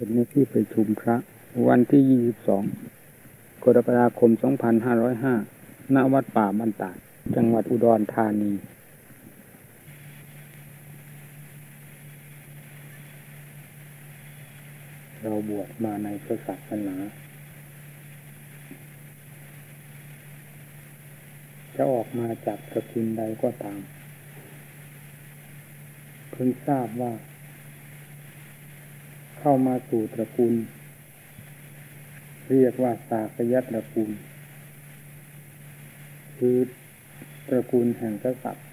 เป็นในที่ประชุมพระ วันที่ 22 กรกฎาคม 2505 ณ วัดป่าบันตาด จังหวัดอุดรธานี เราบวชมาในพระศาสนา จะออกมาจากสกุลใดก็ตาม เพิ่งทราบว่า เข้ามาสู่ตระกูล เรียกว่าสากยัตตระกูล คือตระกูลแห่งกษัตริย์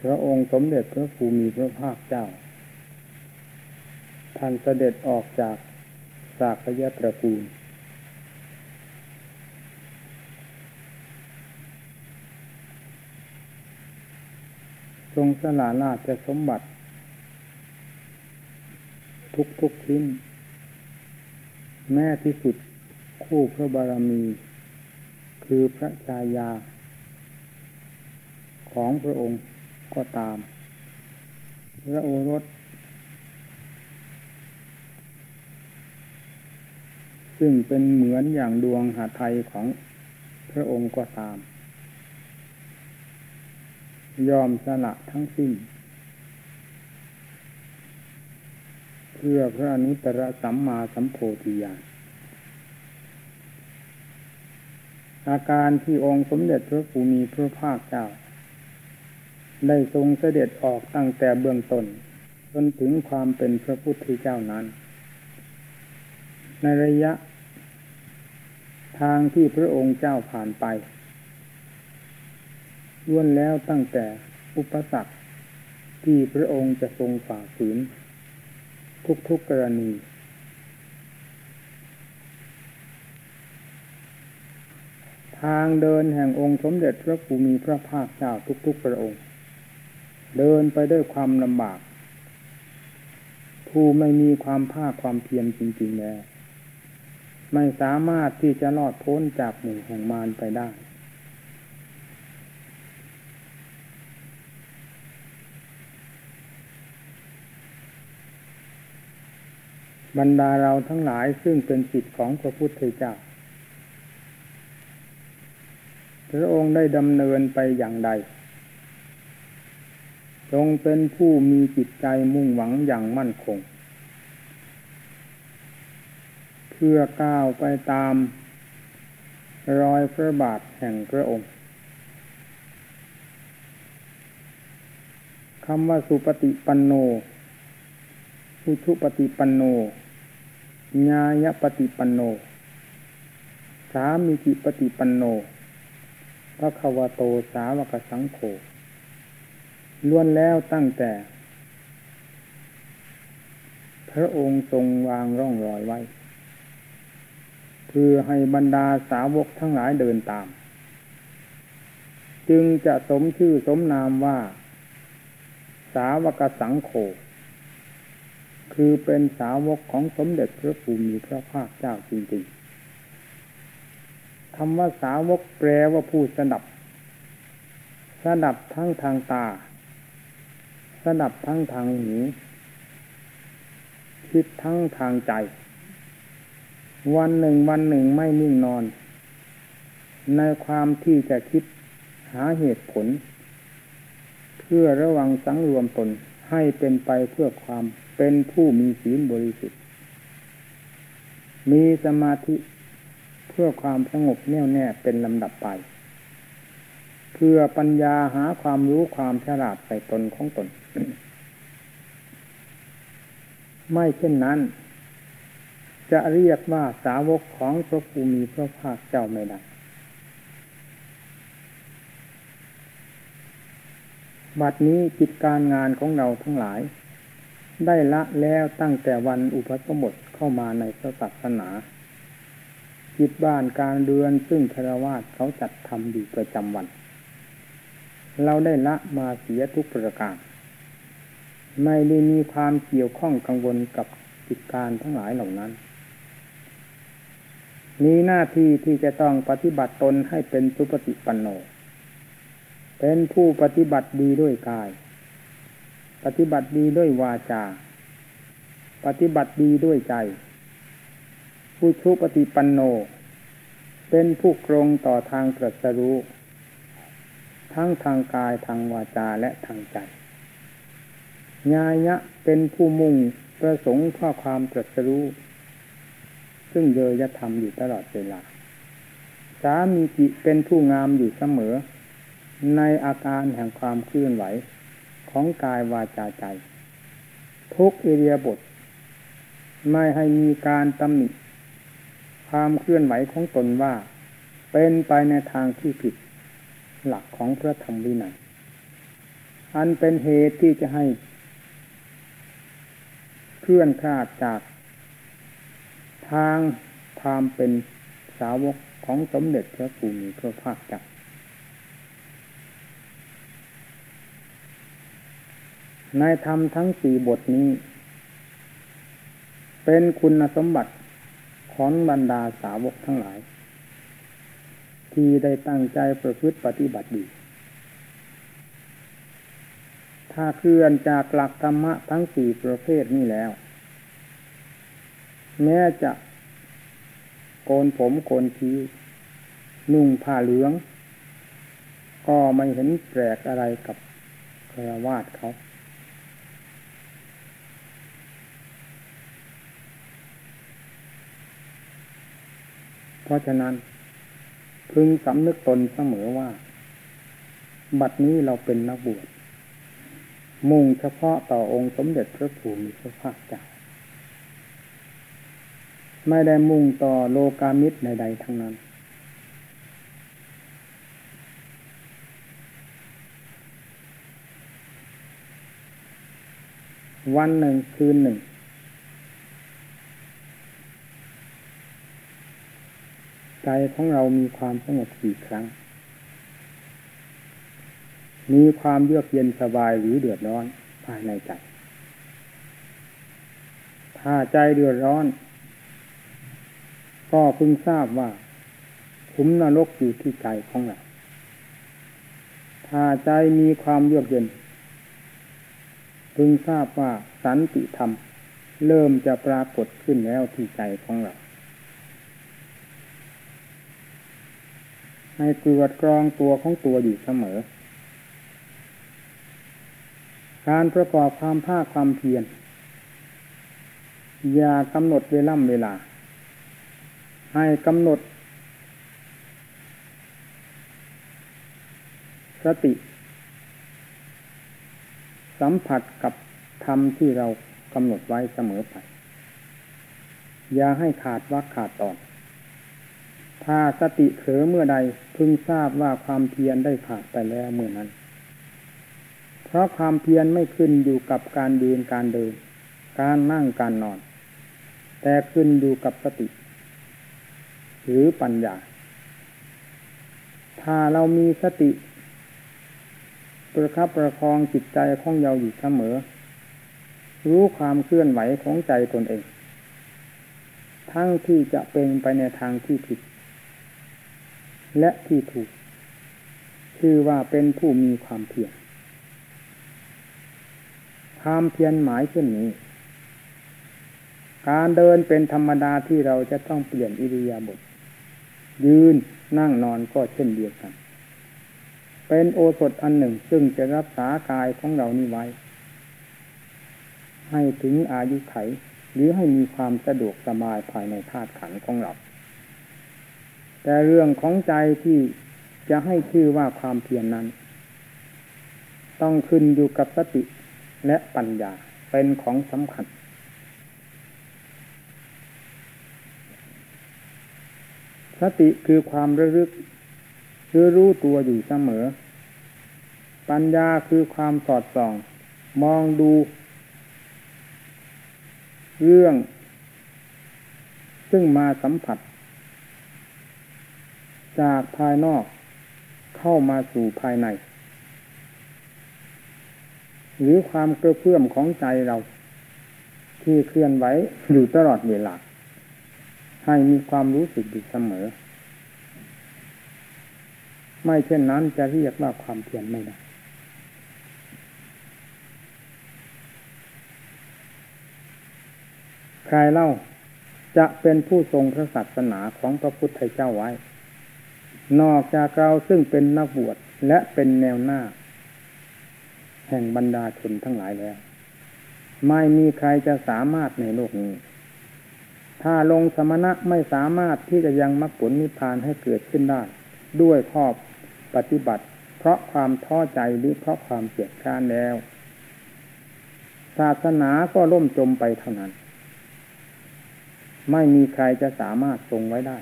พระองค์สมเด็จพระภูมิพระภาคเจ้า ท่านเสด็จออกจากสากยัตตระกูล ทรงสละราชสมบัติ ทุกทุกชิ้น แม้ที่สุดคู่พระบารมี คือพระชายา ของพระองค์ก็ตาม พระโอรส ซึ่งเป็นเหมือนอย่างดวงหาไทยของพระองค์ก็ตาม ยอมสละทั้งสิ้น เพื่อพระอนุตตรสัมมาสัมโพธิญาณอาการที่องค์สมเด็จพระภูมิพระภาคเจ้า ได้ทรงเสด็จออกตั้งแต่เบื้องต้นจนถึงความเป็นพระพุทธเจ้านั้น ในระยะ ทางที่พระองค์เจ้าผ่านไปล้วนแล้วตั้งแต่อุปสรรคที่พระองค์จะทรงฝ่าฝืน ทุกๆกกรณี ทางเดินแห่งองค์สมเด็จพระภูมิพระภาคเจ้าทุกๆพระองค์ เดินไปด้วยความลำบาก ผู้ไม่มีความภาคความเพียรจริงๆแล้วไม่สามารถที่จะรอดพ้นจากหมู่แห่งมารไปได้ บรรดาเราทั้งหลายซึ่งเป็นจิตของพระพุทธเจ้าพระองค์ได้ดำเนินไปอย่างใดทรงเป็นผู้มีจิตใจมุ่งหวังอย่างมั่นคง เพื่อก้าวไปตาม รอยพระบาทแห่งพระองค์คำว่าสุปฏิปันโนอุชุปฏิปันโน ญาญปฏิปันโน สามีจิปฏิปันโนพระควโตสาวกสังโฆล้วนแล้วตั้งแต่ พระองค์ทรงวางร่องรอยไว้เพื่อให้บรรดาสาวกทั้งหลายเดินตาม จึงจะสมชื่อสมนามว่า สาวกสังโฆ คือเป็นสาวกของสมเด็จพระภูมิพระภาคเจ้าจริงๆคำว่าสาวกแปลว่าผู้สนับ สนับทั้งทางตา สนับทั้งทางหูคิดทั้งทางใจ วันหนึ่งวันหนึ่งไม่นิ่งนอน ในความที่จะคิดหาเหตุผล เพื่อระวังสังรวมตนให้เป็นไปเพื่อความ เป็นผู้มีศีลบริสุทธิ์ มีสมาธิเพื่อความสงบแน่วแน่เป็นลำดับไป เพื่อปัญญาหาความรู้ความฉลาดใส่ตนของตน ไม่เช่นนั้น จะเรียกว่าสาวกของพระภูมิพระภาคเจ้าไม่ได้บัดนี้กิจการงานของเราทั้งหลาย ได้ละแล้วตั้งแต่วันอุปสมบทเข้ามาในพระศาสนาจิตบ้านการเดือนซึ่งคารวาสเขาจัดทำอยู่ประจำวัน เราได้ละมาเสียทุกประการ ไม่ได้มีความเกี่ยวข้องกังวลกับกิจการทั้งหลายเหล่านั้น มีหน้าที่ที่จะต้องปฏิบัติตนให้เป็นสุปฏิปันโน เป็นผู้ปฏิบัติดีด้วยกาย ปฏิบัติดีด้วยวาจา ปฏิบัติดีด้วยใจ ผู้ชุปฏิปันโน เป็นผู้กรงต่อทางตรัสรู้ ทั้งทางกายทางวาจาและทางใจ ญายะเป็นผู้มุ่งประสงค์เพื่อความตรัสรู้ ซึ่งเยยธรรมอยู่ตลอดเวลา สามีจิเป็นผู้งามอยู่เสมอ ในอาการแห่งความเคลื่อนไหว ของกายวาจาใจ ทุกอิเดียบท ไม่ให้มีการตำหนิความเคลื่อนไหวของตนว่า เป็นไปในทางที่ผิด หลักของพระธรรมวินัยอันเป็นเหตุที่จะให้เคลื่อนคลาดจาก ทางความเป็นสาวกของสมเด็จพระภูมิพระภาคเจ้า ในธรรมทั้งสี่บทนี้ เป็นคุณสมบัติของบรรดาสาวกทั้งหลาย ที่ได้ตั้งใจประพฤติปฏิบัติดี ถ้าเคลื่อนจากหลักธรรมะทั้งสี่ประเภทนี้แล้ว แม้จะโกนผมโกนคิ้วนุ่งผ้าเหลือง ก็ไม่เห็นแปลกอะไรกับครวาสเขา ราะฉะนั้น พึงสำนึกตนเสมอว่า บัดนี้เราเป็นนักบวชมุ่งเฉพาะต่อองค์สมเด็จพระภูมิพระภาคเจ้าไม่ได้มุ่งต่อโลกามิตรใดๆทั้งนั้น วันหนึ่งคืนหนึ่ง ใจของเรามีความสงบกี่ครั้ง มีความเยือกเย็นสบายหรือเดือดร้อนภายในใจ ถ้าใจเดือดร้อน ก็พึงทราบว่าขุมนรกอยู่ที่ใจของเรา ถ้าใจมีความเยือกเย็น พึงทราบว่าสันติธรรมเริ่มจะปรากฏขึ้นแล้วที่ใจของเรา ให้ตรวจกรองตัวของตัวอยู่เสมอ การประกอบความภาคความเพียรอย่ากำหนดเวล่ำเวลา ให้กำหนด สติ สัมผัสกับธรรมที่เรากำหนดไว้เสมอไป อย่าให้ขาดวักขาดตอน ถ้าสติเผลอเมื่อใดพึงทราบว่าความเพียรได้ขาดไปแล้วเมื่อนั้น เพราะความเพียรไม่ขึ้นอยู่กับการยืนการเดิน การนั่งการนอน แต่ขึ้นอยู่กับสติ หรือปัญญา ถ้าเรามีสติประคับประคองจิตใจของเราอยู่เสมอ รู้ความเคลื่อนไหวของใจตนเอง ทั้งที่จะเป็นไปในทางที่ผิด และที่ถูกคือว่าเป็นผู้มีความเพียรความเพียรหมายเช่นนี้ การเดินเป็นธรรมดาที่เราจะต้องเปลี่ยนอิริยาบถยืนนั่งนอนก็เช่นเดียวกัน เป็นโอสถอันหนึ่งซึ่งจะรักษากายของเรานี้ไว้ ให้ถึงอายุไข หรือให้มีความสะดวกสบายภายในธาตุขันของเรา แต่เรื่องของใจที่จะให้ชื่อว่าความเพียรนนั้น ต้องขึ้นอยู่กับสติและปัญญาเป็นของสำคัญ สติคือความระลึกคือรู้ตัวอยู่เสมอ ปัญญาคือความสอดส่อง มองดู เรื่อง ซึ่งมาสัมผัส จากภายนอกเข้ามาสู่ภายใน หรือความเกระเพื่อมของใจเรา ที่เคลื่อนไหวอยู่ตลอดเวลา ให้มีความรู้สึกอยู่เสมอ ไม่เช่นนั้นจะเรียกว่าความเพียรไม่ได้ใครเล่าจะเป็นผู้ทรงพระศาสนาของพระพุทธเจ้าไว้ นอกจากเราซึ่งเป็นนักบวชและเป็นแนวหน้า แห่งบรรดาชนทั้งหลายแล้ว ไม่มีใครจะสามารถในโลกนี้ ถ้าลงสมณะไม่สามารถที่จะยังมรรคผลนิพพานให้เกิดขึ้นได้ ด้วยข้อปฏิบัติ เพราะความท้อใจหรือเพราะความเกียดค้านแล้ว ศาสนาก็ล่มจมไปเท่านั้น ไม่มีใครจะสามารถทรงไว้ได้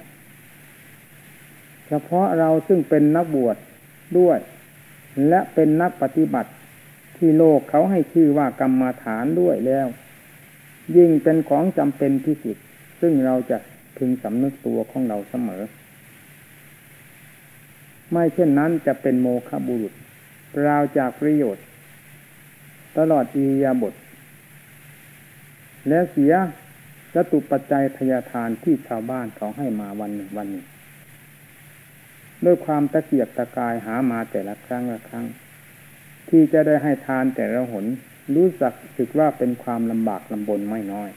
เฉพาะเราซึ่งเป็นนักบวชดด้วย และเป็นนักปฏิบัติที่โลกเขาให้ชื่อว่ากรรมาฐานด้วยแล้ว ยิ่งเป็นของจำเป็นที่สุดซึ่งเราจะพึงสำนึกตัวของเราเสมอ ไม่เช่นนั้นจะเป็นโมฆะบุรุษราวจากประโยชน์ ตลอดอียาบท และเสียจตุปัจจัยทยาทานที่ชาวบ้านเขาให้มาวันหนึ่งวันหนึ่ง ด้วยความตะเกียบตะกายหามาแต่ละครั้งละครั้ง ที่จะได้ให้ทานแต่ละหน รู้สึกสึกว่าเป็นความลำบากลำบนไม่น้อย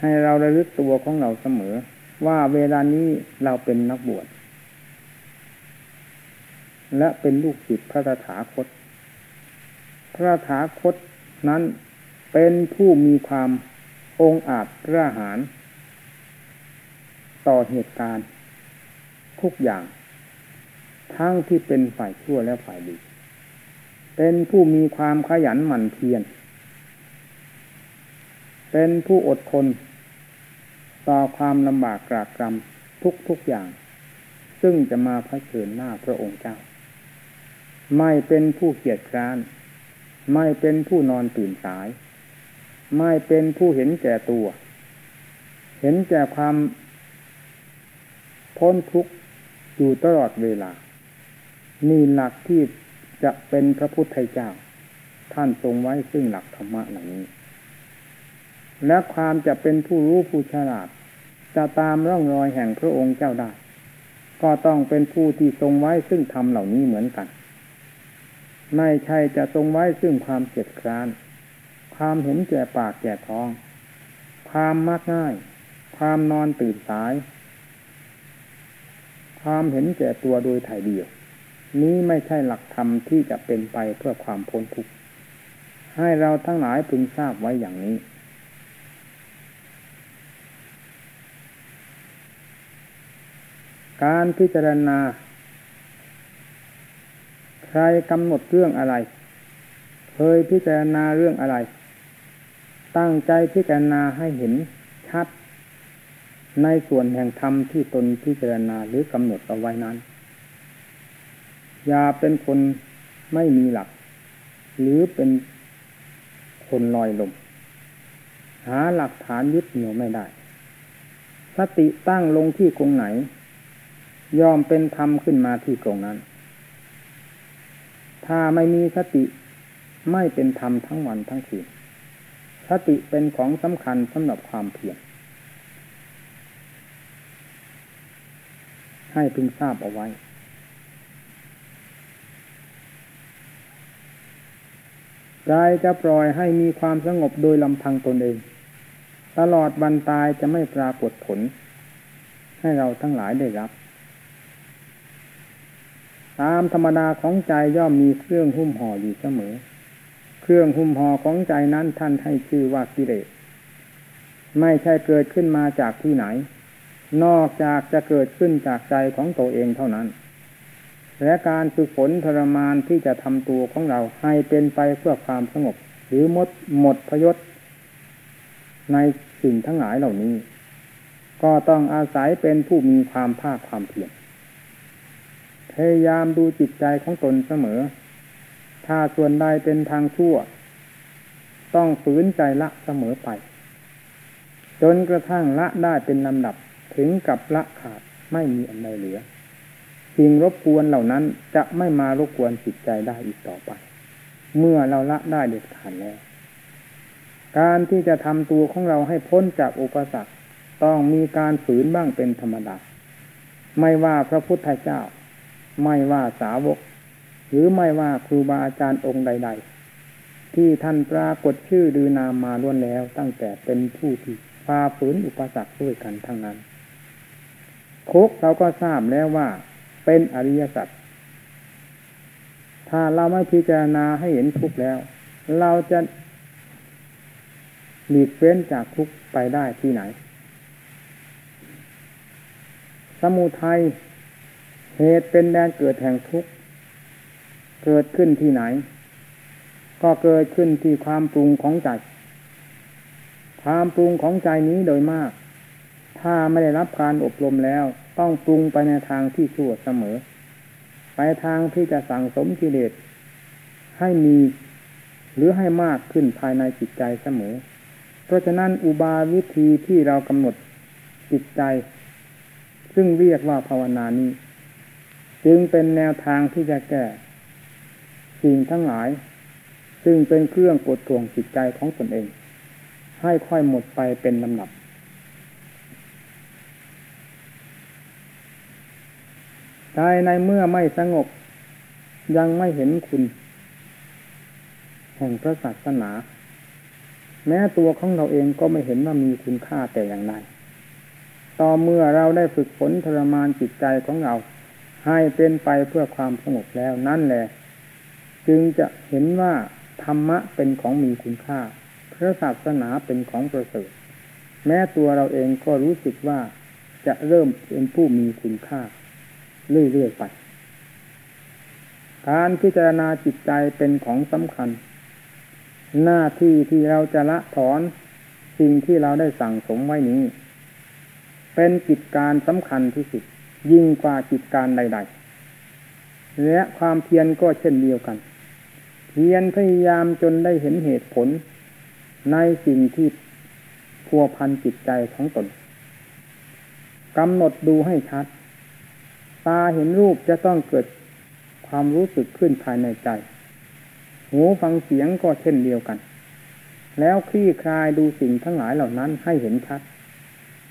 ให้เราระลึกตัวของเราเสมอ ว่าเวลานี้เราเป็นนักบวช และเป็นลูกศิษย์พระตถาคต พระตถาคตนั้นเป็นผู้มีความองอาจกระหาร ต่อเหตุการณ์ ทุกอย่าง ทั้งที่เป็นฝ่ายชั่วและฝ่ายดี เป็นผู้มีความขยันหมั่นเพียร เป็นผู้อดทน ต่อความลำบากกรากกรำทุกทุกอย่าง ซึ่งจะมาเผชิญหน้าพระองค์เจ้า ไม่เป็นผู้เกียจคร้าน ไม่เป็นผู้นอนตื่นสาย ไม่เป็นผู้เห็นแก่ตัว เห็นแก่ความพ้นทุกข์ อยู่ตลอดเวลา นี่หลักที่จะเป็นพระพุทธเจ้า ท่านทรงไว้ซึ่งหลักธรรมะเหล่านี้ และความจะเป็นผู้รู้ผู้ฉลาด จะตามร่องรอยแห่งพระองค์เจ้าได้ ก็ต้องเป็นผู้ที่ทรงไว้ซึ่งธรรมเหล่านี้เหมือนกัน ไม่ใช่จะทรงไว้ซึ่งความเจ็ดคร้าน ความเห็นแก่ปากแก่ท้อง ความมักง่าย ความนอนตื่นสาย ความเห็นแก่ตัวโดยถ่ายเดียว นี้ไม่ใช่หลักธรรมที่จะเป็นไปเพื่อความพ้นทุกข์ให้เราทั้งหลายพึงทราบไว้อย่างนี้ การพิจารณา ใครกำหนดเรื่องอะไร เคยพิจารณาเรื่องอะไร ตั้งใจพิจารณาให้เห็นชัด ในส่วนแห่งธรรมที่ตนพิจารณาหรือกำหนดเอาไว้นั้น อย่าเป็นคนไม่มีหลัก หรือเป็นคนลอยลม หาหลักฐานยึดเหนี่ยวไม่ได้ สติตั้งลงที่ตรงไหน ยอมเป็นธรรมขึ้นมาที่ตรงนั้น ถ้าไม่มีสติไม่เป็นธรรมทั้งวันทั้งคืนสติเป็นของสำคัญสำหรับความเพียร ให้พึงทราบเอาไว้กายจะปล่อยให้มีความสงบโดยลำพังตนเอง ตลอดวันตายจะไม่ปรากฏผล ให้เราทั้งหลายได้รับ ตามธรรมดาของใจย่อมมีเครื่องหุ้มห่ออยู่เสมอ เครื่องหุ้มห่อของใจนั้นท่านให้ชื่อว่ากิเลสไม่ใช่เกิดขึ้นมาจากที่ไหน นอกจากจะเกิดขึ้นจากใจของตัวเองเท่านั้น และการฝึกฝนทรมานที่จะทำตัวของเราให้เป็นไปเพื่อความสงบ หรือหมดหมดพยศ ในสิ่งทั้งหลายเหล่านี้ ก็ต้องอาศัยเป็นผู้มีความภาคความเพียรพยายามดูจิตใจของตนเสมอ ถ้าส่วนใดเป็นทางชั่ว ต้องฝืนใจละเสมอไป จนกระทั่งละได้เป็นลำดับ ถึงกับละขาดไม่มีอันใดเหลือสิ่งรบกวนเหล่านั้นจะไม่มารบกวนจิตใจได้อีกต่อไป เมื่อเราละได้เด็ดขาดแล้ว การที่จะทำตัวของเราให้พ้นจากอุปสรรคต้องมีการฝืนบ้างเป็นธรรมดา ไม่ว่าพระพุทธเจ้า ไม่ว่าสาวก หรือไม่ว่าครูบาอาจารย์องค์ใด ๆ ที่ท่านปรากฏชื่อดือนามมาล้วนแล้วตั้งแต่เป็นผู้ที่ฝ่าฝืนอุปสรรคด้วยกันทั้งนั้น ทุกเราก็ทราบแล้วว่า เป็นอริยสัจถ้าเราไม่พิจารณาให้เห็นทุกแล้ว เราจะหลีกเฟ้นจากทุกไปได้ที่ไหน สมุทัยเหตุเป็นแดนเกิดแห่งทุกข์เกิดขึ้นที่ไหน ก็เกิดขึ้นที่ความปรุงของใจ ความปรุงของใจนี้โดยมาก ถ้าไม่ได้รับการอบรมแล้ว ต้องปรุงไปในทางที่ชั่วเสมอ ไปทางที่จะสั่งสมกิเลสให้มีหรือให้มากขึ้นภายในจิตใจเสมอ เพราะฉะนั้นอุบาวิธีที่เรากำหนดจิตใจ ซึ่งเรียกว่าภาวนานี้ จึงเป็นแนวทางที่จะแก้ สิ่งทั้งหลาย ซึ่งเป็นเครื่องกดทวงจิตใจของตนเอง ให้ค่อยหมดไปเป็นลำดับ ใจในเมื่อไม่สงบ ยังไม่เห็นคุณ แห่งพระศาสนา แม้ตัวของเราเองก็ไม่เห็นว่ามีคุณค่าแต่อย่างใดต่อเมื่อเราได้ฝึกฝนทรมานจิตใจของเรา ให้เป็นไปเพื่อความสงบแล้วนั่นแหละ จึงจะเห็นว่าธรรมะเป็นของมีคุณค่า พระศาสนาเป็นของประเสริฐ แม้ตัวเราเองก็รู้สึกว่าจะเริ่มเป็นผู้มีคุณค่า เรื่อยๆไป การพิจารณาจิตใจเป็นของสำคัญ หน้าที่ที่เราจะละถอนสิ่งที่เราได้สั่งสมไว้นี้ เป็นกิจการสำคัญที่สุด ยิ่งกว่ากิจการใด ๆ และความเพียรก็เช่นเดียวกัน เพียรพยายามจนได้เห็นเหตุผลในสิ่งที่พัวพันจิตใจของตนกำหนดดูให้ชัด ตาเห็นรูปจะต้องเกิดความรู้สึกขึ้นภายในใจ หูฟังเสียงก็เช่นเดียวกัน แล้วคลี่คลายดูสิ่งทั้งหลายเหล่านั้นให้เห็นชัด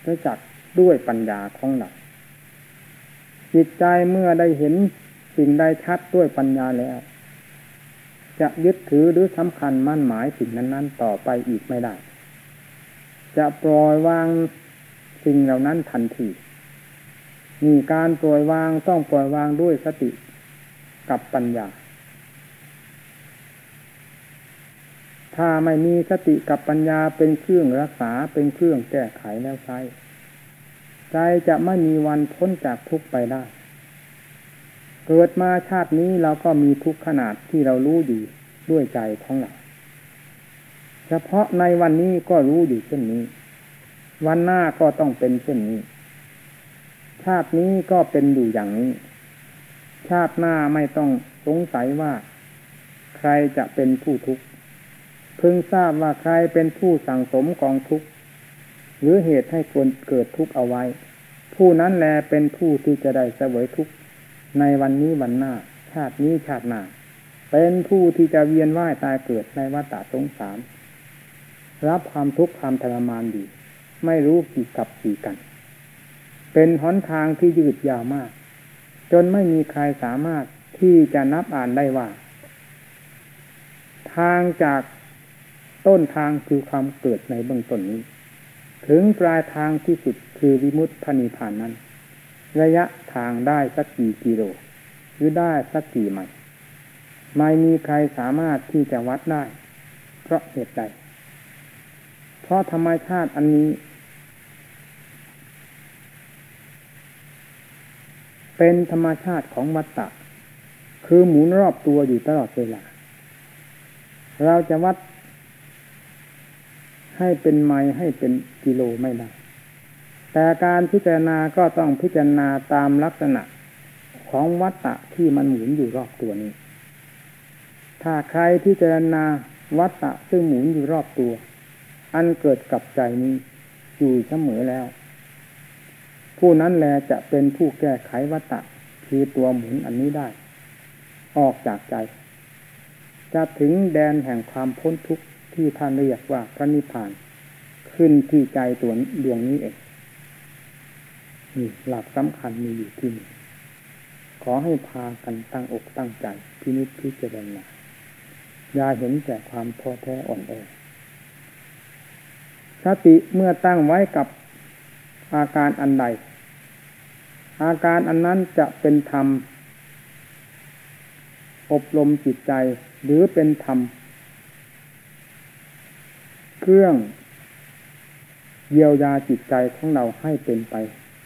ด้วยจักด้วยปัญญาของเราจิตใจเมื่อได้เห็นสิ่งใดชัดด้วยปัญญาแล้ว จะยึดถือหรือสำคัญมั่นหมายสิ่งนั้น ๆ ต่อไปอีกไม่ได้ จะปล่อยวางสิ่งเหล่านั้นทันที มีการปล่อยวางต้องปล่อยวางด้วยสติกับปัญญา ถ้าไม่มีสติกับปัญญาเป็นเครื่องรักษาเป็นเครื่องแก้ไขแล้วใช้ใจจะไม่มีวันพ้นจากทุกไปได้ เกิดมาชาตินี้เราก็มีทุกขนาดที่เรารู้อยู่ด้วยใจของเราเฉพาะในวันนี้ก็รู้อยู่เช่นนี้ วันหน้าก็ต้องเป็นเช่นนี้ ชาตินี้ก็เป็นอยู่อย่างนี้ ชาติหน้าไม่ต้องสงสัยว่า ใครจะเป็นผู้ทุกข์เพิ่งทราบว่าใครเป็นผู้สั่งสมกองทุกข์หรือเหตุให้ควรเกิดทุกข์เอาไว้ ผู้นั้นแลเป็นผู้ที่จะได้เสวยทุกข์ในวันนี้วันหน้า ชาตินี้ชาติหน้า เป็นผู้ที่จะเวียนว่ายตายเกิดในวัฏสงสาร รับความทุกข์ความทรมานดี ไม่รู้กี่กับกี่กัน เป็นหนทางที่ยืดยาวมาก จนไม่มีใครสามารถที่จะนับอ่านได้ว่า ทางจากต้นทางคือความเกิดในเบื้องต้นนี้ ถึงปลายทางที่สุดคือวิมุตติพนิพานนั้น ระยะทางได้สักกี่กิโลหรือได้สักกี่ไมล์ไม่มีใครสามารถที่จะวัดได้ เพราะเหตุใด เพราะธรรมชาติอันนี้ เป็นธรรมชาติของวัตตะ คือหมุนรอบตัวอยู่ตลอดเวลา เราจะวัด ให้เป็นไมล์ให้เป็นกิโลไม่ได้ แต่การพิจารณาก็ต้องพิจารณาตามลักษณะของวัตตะที่มันหมุนอยู่รอบตัวนี้ ถ้าใครพิจารณาวัตตะซึ่งหมุนอยู่รอบตัว อันเกิดกับใจนี้อยู่เสมอแล้ว ผู้นั้นแลจะเป็นผู้แก้ไขวัตะคือตัวหมุนอันนี้ได้ ออกจากใจ จะถึงแดนแห่งความพ้นทุกข์ที่ท่านเรียกว่าพระนิพพาน ขึ้นที่ใจตัวดวงนี้เองนี่หลักสำคัญมีอยู่ที่นี่ขอให้พากันตั้งอกตั้งใจพินิจพิจารณาอย่าเห็นแต่ความท้อแท้อ่อนแอสติเมื่อตั้งไว้กับอาการอันใด อาการอันนั้นจะเป็นธรรม อบรมจิตใจหรือเป็นธรรม เครื่องเยียวยาจิตใจของเราให้เป็นไป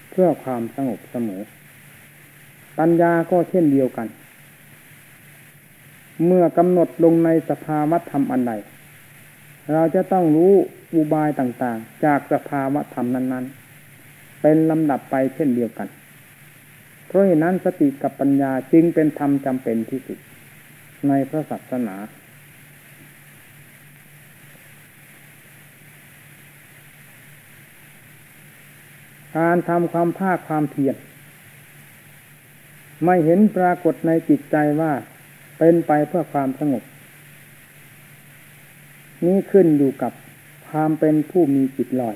เพื่อความสงบเสมอ ปัญญาก็เช่นเดียวกัน เมื่อกำหนดลงในสภาวธรรมอันใดเราจะต้องรู้อุบายต่างๆ จากสภาวธรรมนั้น ๆ เป็นลำดับไปเช่นเดียวกัน เพราะเหตุนั้นสติกับปัญญาจึงเป็นธรรมจำเป็นที่สุด ในพระศาสนา การทำความภาคความเพียรไม่เห็นปรากฏในจิตใจว่าเป็นไปเพื่อความสงบ นี้ขึ้นอยู่กับความเป็นผู้มีจิตลอย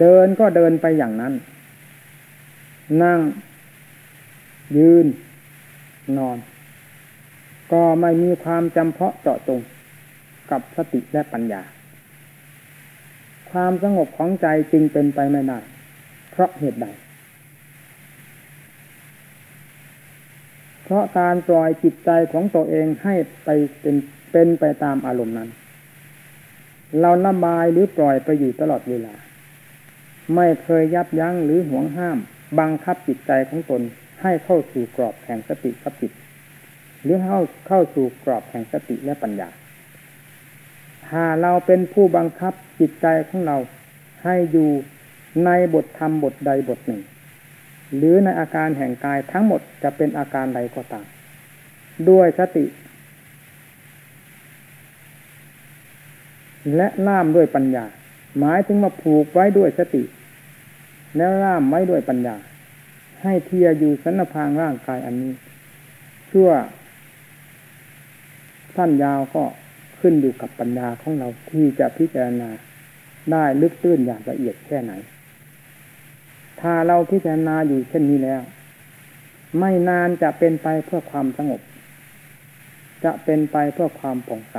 เดินก็เดินไปอย่างนั้น นั่ง ยืน นอน ก็ไม่มีความจำเพาะเจาะจงกับสติและปัญญา ความสงบของใจจึงเป็นไปไม่ได้เพราะเหตุใด เพราะการปล่อยจิตใจของตัวเองให้ไปเป็นเป็นไปตามอารมณ์นั้น เราละบายหรือปล่อยไปอยู่ตลอดเวลา ไม่เคยยับยั้งหรือห่วงห้าม บังคับจิตใจของตนให้เข้าสู่กรอบแห่งสติกับจิต หรือเข้าเข้าสู่กรอบแห่งสติและปัญญาถ้าเราเป็นผู้บังคับจิตใจของเราให้อยู่ในบทธรรมบทใดบทหนึ่ง หรือในอาการแห่งกายทั้งหมดจะเป็นอาการใดก็ตาม ด้วยสติ และล่ามด้วยปัญญา หมายถึงมาผูกไว้ด้วยสติ แล้วล่ามไว้ด้วยปัญญา ให้เทียอยู่สันพางร่างกายอันนี้ชั่วสั้นยาวก็ขึ้นอยู่กับปัญญาของเราที่จะพิจารณาได้ลึกตื้นอย่างละเอียดแค่ไหน ถ้าเราพิจารณาอยู่เช่นนี้แล้ว ไม่นานจะเป็นไปเพื่อความสงบ จะเป็นไปเพื่อความผ่องใส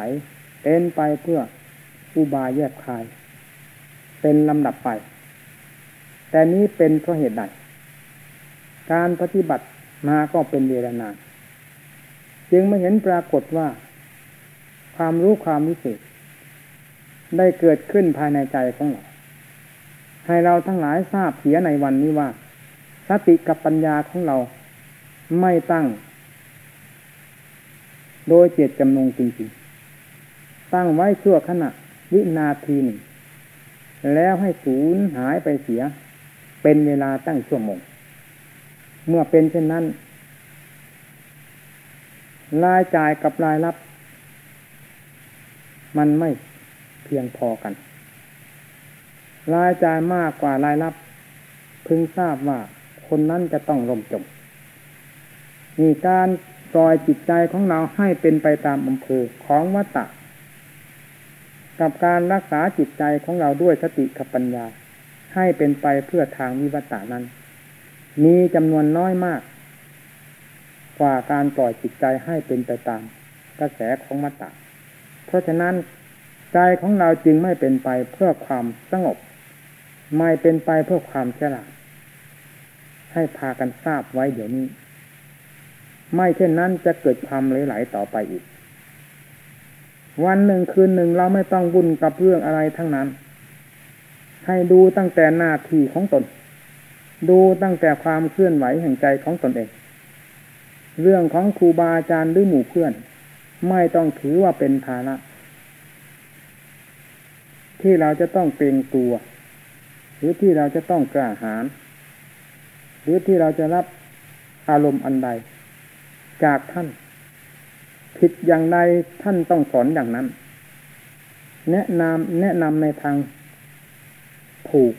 เป็นไปเพื่ออุบายแยบคาย เป็นลำดับไป แต่นี้เป็นเพราะเหตุใดการปฏิบัติมาก็เป็นเวลานานจึงไม่เห็นปรากฏว่า ความรู้ความวิเศษได้เกิดขึ้นภายในใจของเราให้เราทั้งหลายทราบเสียในวันนี้ว่า สติกับปัญญาของเราไม่ตั้ง โดยเจตจำนงจริงๆ ตั้งไว้ชั่วขณะวินาทีหนึ่ง แล้วให้สูญหายไปเสีย เป็นเวลาตั้งชั่วโมง เมื่อเป็นเช่นนั้น รายจ่ายกับรายรับ มันไม่เพียงพอกัน รายจ่ายมากกว่ารายรับ พึงทราบว่าคนนั้นจะต้องล่มจมมีการปล่อยจิตใจของเราให้เป็นไปตามอำเภอของวัตตะกับการรักษาจิตใจของเราด้วยสติกับปัญญา ให้เป็นไปเพื่อทางวิวัตานั้น มีจำนวนน้อยมาก กว่าการปล่อยจิตใจให้เป็นไปตาม กระแสของวัตตะ เพราะฉะนั้นใจของเราจึงไม่เป็นไปเพื่อความสงบ ไม่เป็นไปเพื่อความฉลาด ให้พากันทราบไว้เดี๋ยวนี้ ไม่เช่นนั้นจะเกิดความไหลๆต่อไปอีก วันหนึ่งคืนหนึ่งเราไม่ต้องวุ่นกับเรื่องอะไรทั้งนั้น ให้ดูตั้งแต่หน้าที่ของตน ดูตั้งแต่ความเคลื่อนไหวแห่งใจของตนเอง เรื่องของครูบาอาจารย์หรือหมู่เพื่อน ไม่ต้องถือว่าเป็นภาระที่เราจะต้องเกรงตัว หรือที่เราจะต้องกล้าหาญหรือที่เราจะรับอารมณ์อันใด จากท่าน ผิดอย่างใดท่านต้องสอนอย่างนั้น แนะนำแนะนำในทาง ถูก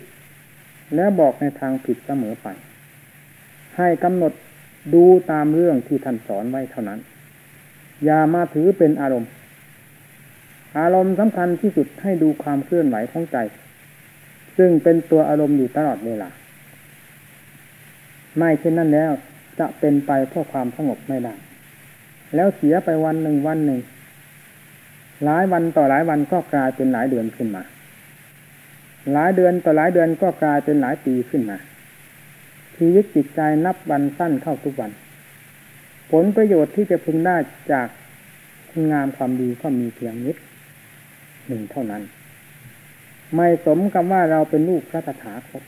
และบอกในทางผิดเสมอไป ให้กำหนดดูตามเรื่องที่ท่านสอนไว้เท่านั้น อย่ามาถือเป็นอารมณ์ อารมณ์สำคัญที่สุดให้ดูความเคลื่อนไหวของใจ ซึ่งเป็นตัวอารมณ์อยู่ตลอดเวลา ไม่เช่นนั้นแล้วจะเป็นไปเพื่อความสงบไม่ได้ แล้วเสียไปวันหนึ่งวันหนึ่ง หลายวันต่อหลายวันก็กลายเป็นหลายเดือนขึ้นมา หลายเดือนต่อหลายเดือนก็กลายเป็นหลายปีขึ้นมาชีวิตจิตใจนับวันสั้นเข้าทุกวัน ผลประโยชน์ที่จะพึงได้จากคุณงามความดีก็มีเพียงนิดหนึ่งเท่านั้น ไม่สมกับว่าเราเป็นลูกพระตถาคต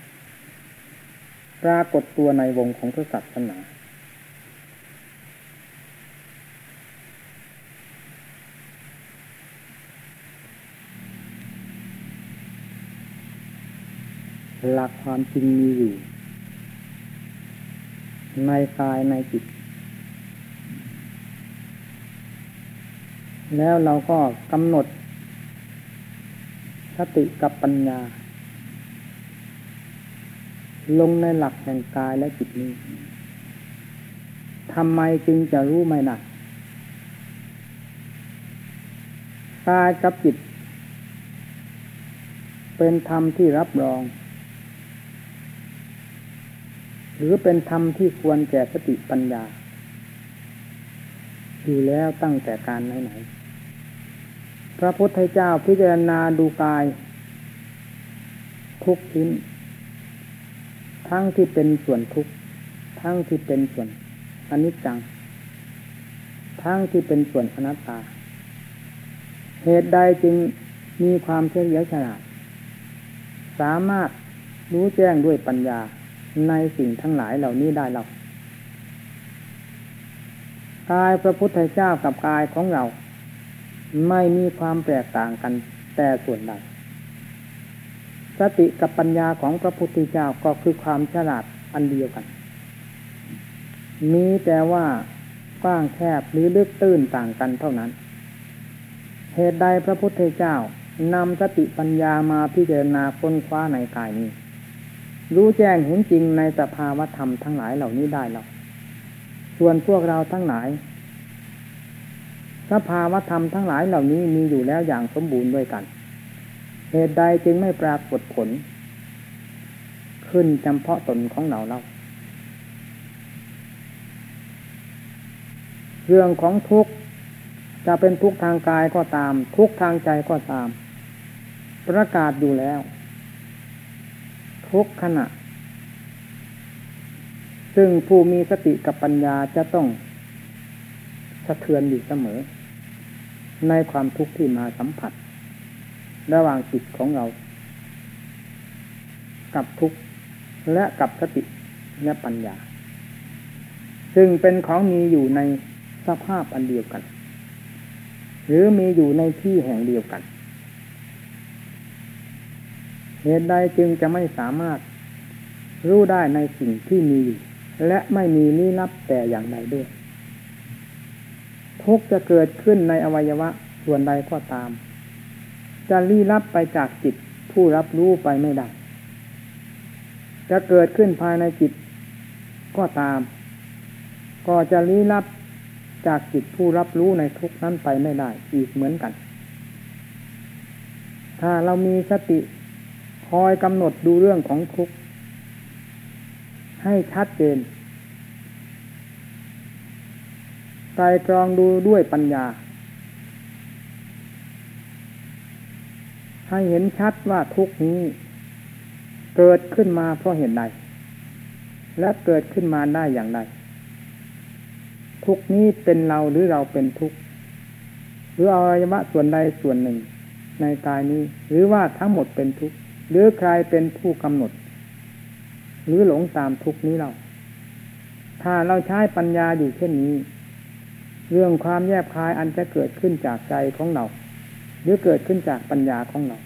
ปรากฏตัวในวงของพระศาสนา หลักความจริงมีอยู่ ในกายในจิต แล้วเราก็กำหนด สติกับปัญญา ลงในหลักแห่งกายและจิตนี้ทำไมจึงจะรู้ไม่ได้กายกับจิต เป็นธรรมที่รับรอง หรือเป็นธรรมที่ควรแก่สติปัญญา อยู่แล้วตั้งแต่การไหนๆพระพุทธเจ้าพิจารณาดูกาย ทุกชิ้น ทั้งที่เป็นส่วนทุกข์ทั้งที่เป็นส่วนอนิจจัง ทั้งที่เป็นส่วนอนัตตา เหตุใดจึงมีความเฉลียวฉลาด สามารถรู้แจ้งด้วยปัญญา ในสิ่งทั้งหลายเหล่านี้ได้เรากายพระพุทธเจ้ากับกายของเรา ไม่มีความแตกต่างกันแต่ส่วนใดสติกับปัญญาของพระพุทธเจ้าก็คือความฉลาดอันเดียวกัน มีแต่ว่ากว้างแคบหรือลึกตื้นต่างกันเท่านั้น เหตุใดพระพุทธเจ้านำสติปัญญามาพิจารณาค้นคว้าในกายนี้ รู้แจ้งเห็นจริงในสภาวธรรมทั้งหลายเหล่านี้ได้เราส่วนพวกเราทั้งหลาย สภาวธรรมทั้งหลายเหล่านี้มีอยู่แล้วอย่างสมบูรณ์ด้วยกัน เหตุใดจึงไม่ปรากฏผล ขึ้นจำเพาะตนของเราเราเรื่องของทุกข์จะเป็นทุกข์ทางกายก็ตาม ทุกข์ทางใจก็ตาม ประกาศอยู่แล้ว ทุกขณะ ซึ่งผู้มีสติกับปัญญาจะต้องสะเทือนอยู่เสมอ ในความทุกข์ที่มาสัมผัส ระหว่างจิตของเรา กับทุกข์และกับสติและปัญญา ซึ่งเป็นของมีอยู่ในสภาพอันเดียวกัน หรือมีอยู่ในที่แห่งเดียวกัน เหตุใดจึงจะไม่สามารถรู้ได้ในสิ่งที่มี และไม่มีนี้ลับแต่อย่างใดด้วย ทุกจะเกิดขึ้นในอวัยวะส่วนใดก็ตาม จะลี้ลับไปจากจิตผู้รับรู้ไปไม่ได้ จะเกิดขึ้นภายในจิตก็ตาม ก็จะลี้ลับจากจิตผู้รับรู้ในทุกนั้นไปไม่ได้อีกเหมือนกัน ถ้าเรามีสติ อยกำหนดดูเรื่องของทุกข์ให้ชัดเจนไตรตรองดูด้วยปัญญา ให้เห็นชัดว่าทุกนี้ เกิดขึ้นมาเพราะเหตุใด และเกิดขึ้นมาได้อย่างไร ทุกนี้เป็นเราหรือเราเป็นทุก หรืออวัยวะส่วนใดส่วนหนึ่งในกายนี้ หรือว่าทั้งหมดเป็นทุก หรือใครเป็นผู้กำหนด หรือหลงตามทุกนี้เรา ถ้าเราใช้ปัญญาอยู่เช่นนี้ เรื่องความแยบคายอันจะเกิดขึ้นจากใจของเรา หรือเกิดขึ้นจากปัญญาของเรา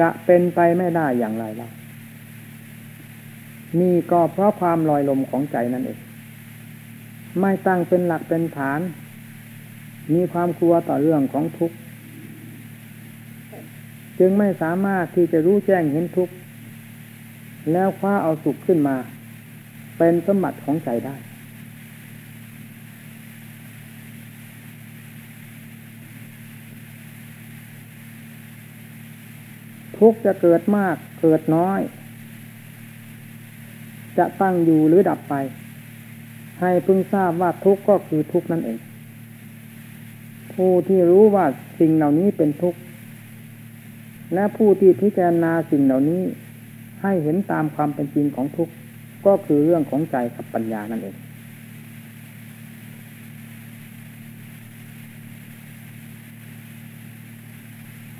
จะเป็นไปไม่ได้อย่างไรล่ะนี่ก็เพราะความลอยลมของใจนั่นเอง ไม่ตั้งเป็นหลักเป็นฐาน มีความกลัวต่อเรื่องของทุกข์จึงไม่สามารถที่จะรู้แจ้งเห็นทุกข์แล้วคว้าเอาสุขขึ้นมา เป็นสมบัติของใจได้ ทุกจะเกิดมากเกิดน้อยจจะตั้งอยู่หรือดับไป ให้พึงทราบว่าทุกข์ก็คือทุกข์นั่นเอง ผู้ที่รู้ว่าสิ่งเหล่านี้เป็นทุกข์ และผู้ที่พิจารณาสิ่งเหล่านี้ให้เห็นตามความเป็นจริงของทุกข์ ก็คือเรื่องของใจกับปัญญานั่นเอง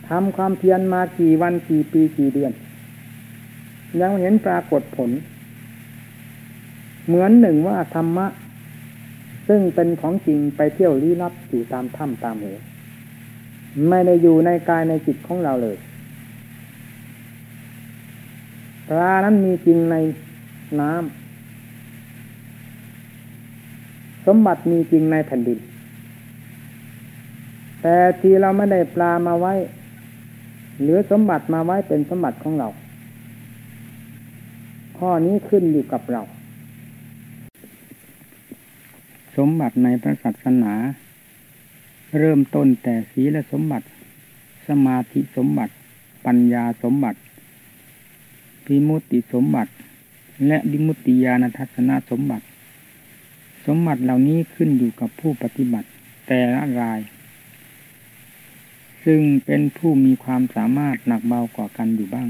ทำความเพียรมากี่วันกี่ปีกี่เดือน ยังเห็นปรากฏผล เหมือนหนึ่งว่าธรรมะ ซึ่งเป็นของจริงไปเที่ยวลี้ลับอยู่ตามถ้ำตามเหวไม่ได้อยู่ในกายในจิตของเราเลยปลานั้นมีจริงในน้ำสมบัติมีจริงในแผ่นดิน แต่ที่เราไม่ได้ปลามาไว้ หรือสมบัติมาไว้เป็นสมบัติของเรา ข้อนี้ขึ้นอยู่กับเรา สมบัติในพระศาสนา เริ่มต้นแต่ศีลสมบัติ สมาธิสมบัติ ปัญญาสมบัติพิมุติสมบัติ และดิมุติยานทัศนสมบัติ สมบัติเหล่านี้ขึ้นอยู่กับผู้ปฏิบัติแต่ละราย ซึ่งเป็นผู้มีความสามารถหนักเบากว่ากันอยู่บ้าง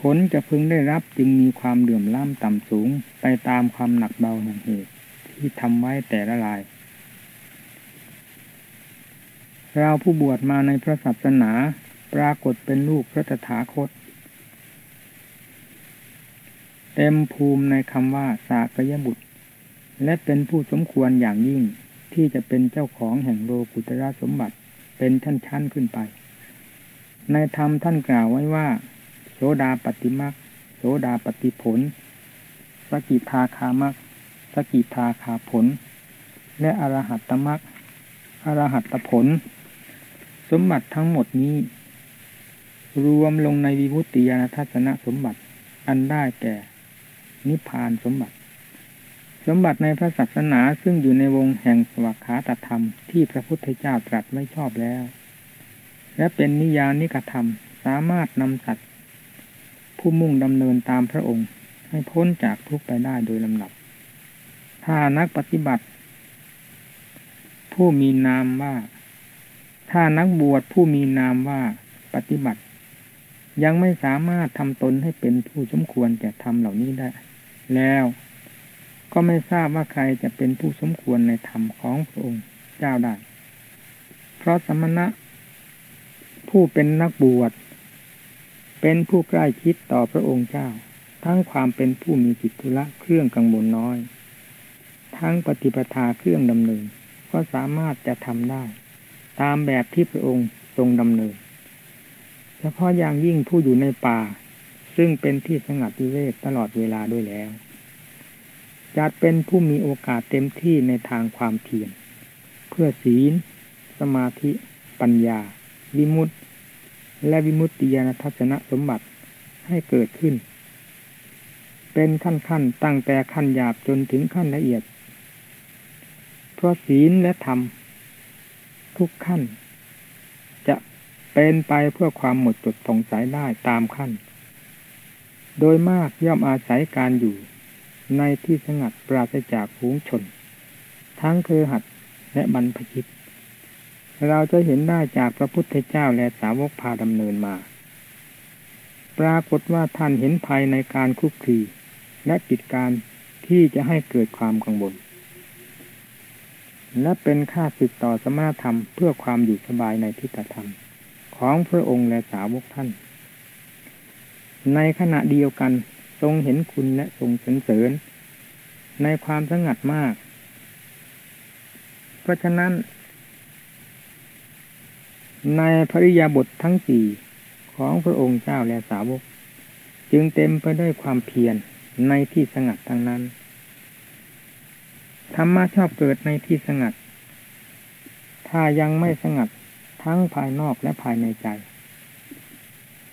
ผลจะพึงได้รับจึงมีความเดือมล้ำต่ำสูง ไปตามความหนักเบาแห่งเหตุที่ทำไว้แต่ละลาย เราผู้บวชมาในพระศาสนาปรากฏเป็นลูกพระตถาคต เต็มภูมิในคำว่าสากยบุตร และเป็นผู้สมควรอย่างยิ่งที่จะเป็นเจ้าของแห่งโลกุตระสมบัติเป็นชั้นๆขึ้นไป ในธรรมท่านกล่าวไว้ว่า โสดาปฏิมักโสดาปฏิผล สกิทาคามักสกิทาคาผล และอรหัตตมักอรหัตตผล สมบัติทั้งหมดนี้ รวมลงในวิวุติยานทัศนสมบัติ อันได้แก่ นิพพานสมบัติ สมบัติในพระศาสนาซึ่งอยู่ในวงแห่งสวัขาตธรรมที่พระพุทธเจ้าตรัสไม่ชอบแล้ว และเป็นนิยานิกธรรมสามารถนำสัตว ผู้มุ่งดำเนินตามพระองค์ ให้พ้นจากทุกข์ไปได้โดยลำดับ ถ้านักปฏิบัติ ผู้มีนามว่า ถ้านักบวชผู้มีนามว่าปฏิบัติ ยังไม่สามารถทำตนให้เป็นผู้สมควรแก่ธรรมเหล่านี้ได้ แล้วก็ไม่ทราบว่าใครจะเป็นผู้สมควรในธรรมของพระองค์เจ้าได้ เพราะสมณะผู้เป็นนักบวช เป็นผู้ใกล้ชิดต่อพระองค์เจ้า ทั้งความเป็นผู้มีจิตทุละเครื่องกังวลน้อย ทั้งปฏิปทาเครื่องดำเนิน ก็สามารถจะทำได้ ตามแบบที่พระองค์ทรงดำเนิน เฉพาะอย่างยิ่งผู้อยู่ในป่า ซึ่งเป็นที่สงัดวิเวกตลอดเวลาด้วยแล้วจัดเป็นผู้มีโอกาสเต็มที่ในทางความเพียรเพื่อศีล สมาธิ ปัญญา วิมุตติ และวิมุตติญาณทัศนสมบัติให้เกิดขึ้น เป็นขั้นขั้นตั้งแต่ขั้นหยาบจนถึงขั้นละเอียด เพราะศีลและธรรม ทุกขั้น จะเป็นไปเพื่อความหมดจดผ่องใสได้ตามขั้น โดยมากย่อมอาศัยการอยู่ในที่สงัดปราศจากหูงชน ทั้งคือหัดและบรรพชิต เราจะเห็นได้จากพระพุทธเจ้าและสาวกพาดำเนินมา ปรากฏว่าท่านเห็นภัยในการคุกคีและกิจการที่จะให้เกิดความกังวลและเป็นค่าสึกต่อสมณธรรมเพื่อความอยู่สบายในทิฏฐธรรม ของพระองค์และสาวกท่าน ในขณะเดียวกันทรงเห็นคุณและทรงสรรเสริญ ในความสงัดมาก เพราะฉะนั้น ในภริยาบททั้งสี่ของพระองค์เจ้าและสาวก จึงเต็มไปด้วยความเพียรในที่สงัดทั้งนั้น ธรรมะชอบเกิดในที่สงัด ถ้ายังไม่สงัดทั้งภายนอกและภายในใจ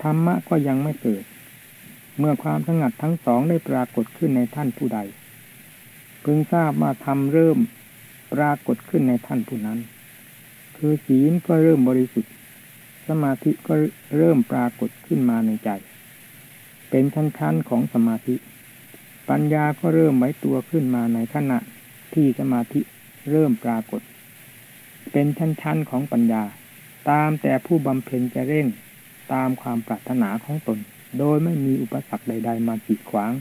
ธรรมะก็ยังไม่เกิด เมื่อความสงัดทั้งสองได้ปรากฏขึ้นในท่านผู้ใด พึงทราบว่าธรรมเริ่มปรากฏขึ้นในท่านผู้นั้น คือศีลก็เริ่มบริสุทธิ์ สมาธิก็เริ่มปรากฏขึ้นมาในใจ เป็นชั้นๆของสมาธิ ปัญญาก็เริ่มไหวตัวขึ้นมาในขณะที่สมาธิเริ่มปรากฏ เป็นชั้นๆของปัญญา ตามแต่ผู้บำเพ็ญจะเร่งตามความปรารถนาของตน โดยไม่มีอุปสรรคใด ๆ มากีดขวาง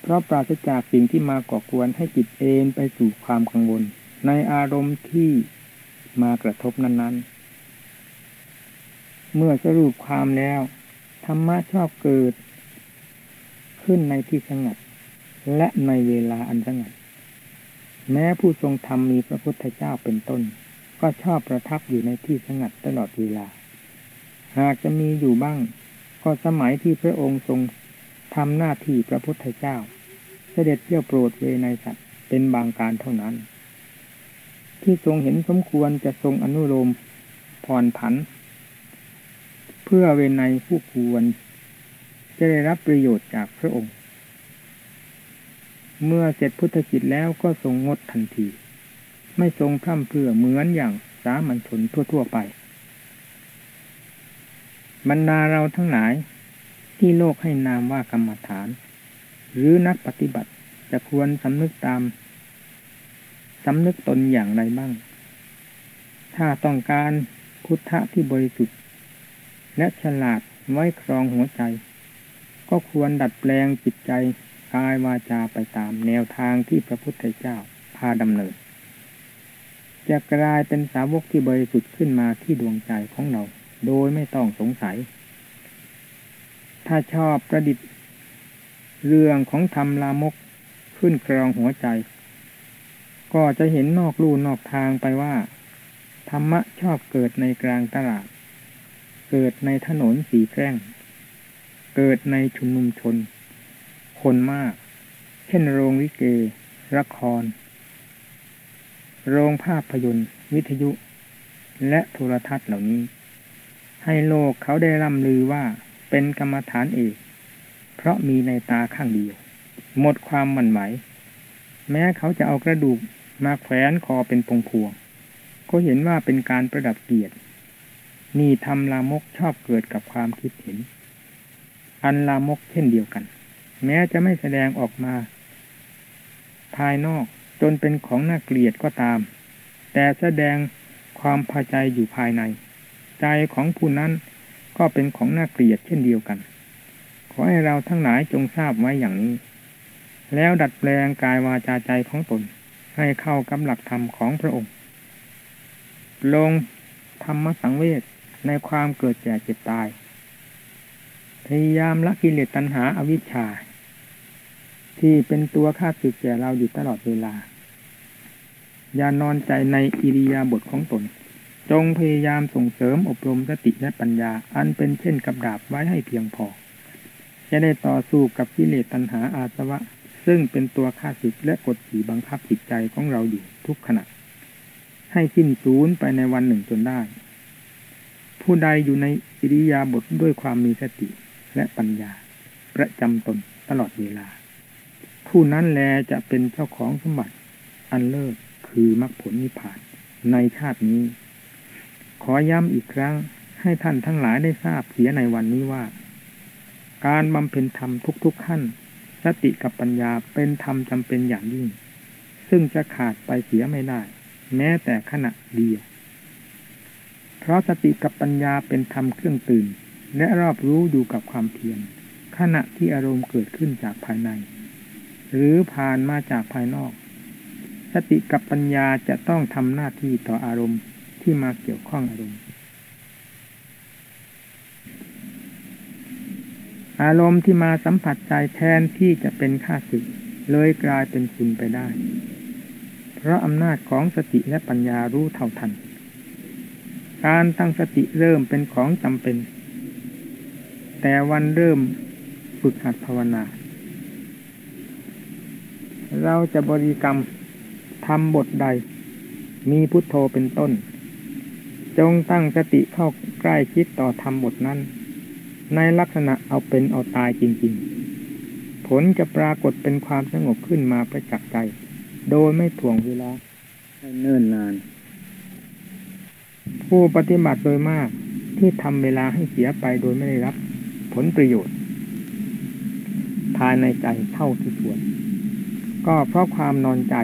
เพราะปราศจากสิ่งที่มาก่อกวนให้จิตเอนไปสู่ความกังวล ในอารมณ์ที่ มากระทบนั้น ๆ เมื่อสรุปความแล้ว ธรรมะชอบเกิด ขึ้นในที่สงัด และในเวลาอันสงัด แม้ผู้ทรงธรรมมีพระพุทธเจ้าเป็นต้น ก็ชอบประทับอยู่ในที่สงัดตลอดเวลา หากจะมีอยู่บ้าง ก็สมัยที่พระองค์ทรงทำหน้าที่พระพุทธเจ้า เสด็จเที่ยวโปรดเวไนสัตว์เป็นบางการเท่านั้น ที่ทรงเห็นสมควรจะทรงอนุโลมผ่อนผัน เพื่อเวไนผู้ควร จะได้รับประโยชน์จากพระองค์ เมื่อเสร็จพุทธกิจแล้วก็ทรงงดทันที ไม่ทรงพร่ำเพื่อเหมือนอย่างสามัญชนทั่ว ๆ ไป บรรดาเราทั้งหลายที่โลกให้นามว่ากรรมฐาน หรือนักปฏิบัติจะควรสำนึกตาม สำนึกตนอย่างไรบ้าง ถ้าต้องการพุทธะที่บริสุทธิ์ และฉลาดไว้ครองหัวใจ ก็ควรดัดแปลงจิตใจกายวาจาไปตามแนวทางที่พระพุทธเจ้าพาดำเนิน จะกลายเป็นสาวกที่บริสุทธิ์ขึ้นมาที่ดวงใจของเรา โดยไม่ต้องสงสัย ถ้าชอบประดิษฐ์ เรื่องของธรรมลามกขึ้นครองหัวใจ ก็จะเห็นนอกลู่นอกทางไปว่า ธรรมะชอบเกิดในกลางตลาด เกิดในถนนสีแกล้ง เกิดในชุมนุมชน คนมาก เช่นโรงวิเก ละคร โรงภาพยนตร์ วิทยุ และโทรทัศน์เหล่านี้ ให้โลกเขาได้ร่ำลือว่าเป็นกรรมฐานเอกเพราะมีในตาข้างเดียว หมดความมั่นไหว แม้เขาจะเอากระดูก มาแขวนคอเป็นพงพวง ก็เห็นว่าเป็นการประดับเกียรติ นี่ทำลามกชอบเกิดกับความคิดเห็น อันลามกเช่นเดียวกัน แม้จะไม่แสดงออกมา ภายนอกจนเป็นของน่าเกลียดก็ตาม แต่แสดงความพอใจอยู่ภายใน ใจของผู้นั้นก็เป็นของน่าเกลียดเช่นเดียวกัน ขอให้เราทั้งหลายจงทราบไว้อย่างนี้ แล้วดัดแปลงกายวาจาใจของตน ให้เข้ากับหลักธรรมของพระองค์ ลงธรรมสังเวชในความเกิดแก่เจ็บตาย พยายามละกิเลสตัณหาอาวิชชา ที่เป็นตัวฆ่าศึกแก่เราอยู่ตลอดเวลา อย่านอนใจในอิริยาบถของตน จงพยายามส่งเสริมอบรมสติและปัญญา อันเป็นเช่นกับดาบไว้ให้เพียงพอ จะได้ต่อสู้กับกิเลสตัณหาอาสวะ ซึ่งเป็นตัวฆ่าศึกและกดขี่บังคับจิตใจของเราอยู่ทุกขณะ ให้สิ้นสูญไปในวันหนึ่งจนได้ ผู้ใดอยู่ในอิริยาบถด้วยความมีสติและปัญญา ประจำตนตลอดเวลา ผู้นั้นแลจะเป็นเจ้าของสมบัติ อันเลิศคือมรรคผลนิพพานในชาตินี้ ขอย้ำอีกครั้งให้ท่านทั้งหลายได้ทราบเสียในวันนี้ว่า การบำเพ็ญธรรมทุกๆขั้น สติกับปัญญาเป็นธรรมจำเป็นอย่างยิ่ง ซึ่งจะขาดไปเสียไม่ได้ แม้แต่ขณะเดียว เพราะสติกับปัญญาเป็นธรรมเครื่องตื่น และรอบรู้อยู่กับความเพียรขณะที่อารมณ์เกิดขึ้นจากภายใน หรือผ่านมาจากภายนอก สติกับปัญญาจะต้องทำหน้าที่ต่ออารมณ์ที่มาเกี่ยวข้องอารมณ์ อารมณ์ที่มาสัมผัสใจแทนที่จะเป็นข้าศึก เลยกลายเป็นคุณไปได้ เพราะอำนาจของสติและปัญญารู้เท่าทัน การตั้งสติเริ่มเป็นของจำเป็น แต่วันเริ่มฝึกหัดภาวนา เราจะบริกรรมทำบทใด มีพุทโธเป็นต้น จงตั้งสติเข้าใกล้คิดต่อทำบทนั้น ในลักษณะเอาเป็นเอาตายจริง ๆ ผลจะปรากฏเป็นความสงบขึ้นมาประจักษ์ใจ โดยไม่ถ่วงเวลาให้เนิ่นนาน ผู้ปฏิบัติโดยมากที่ทำเวลาให้เสียไปโดยไม่ได้รับ ผลประโยชน์ ภายในใจเท่าที่ควร ก็เพราะความนอนใจ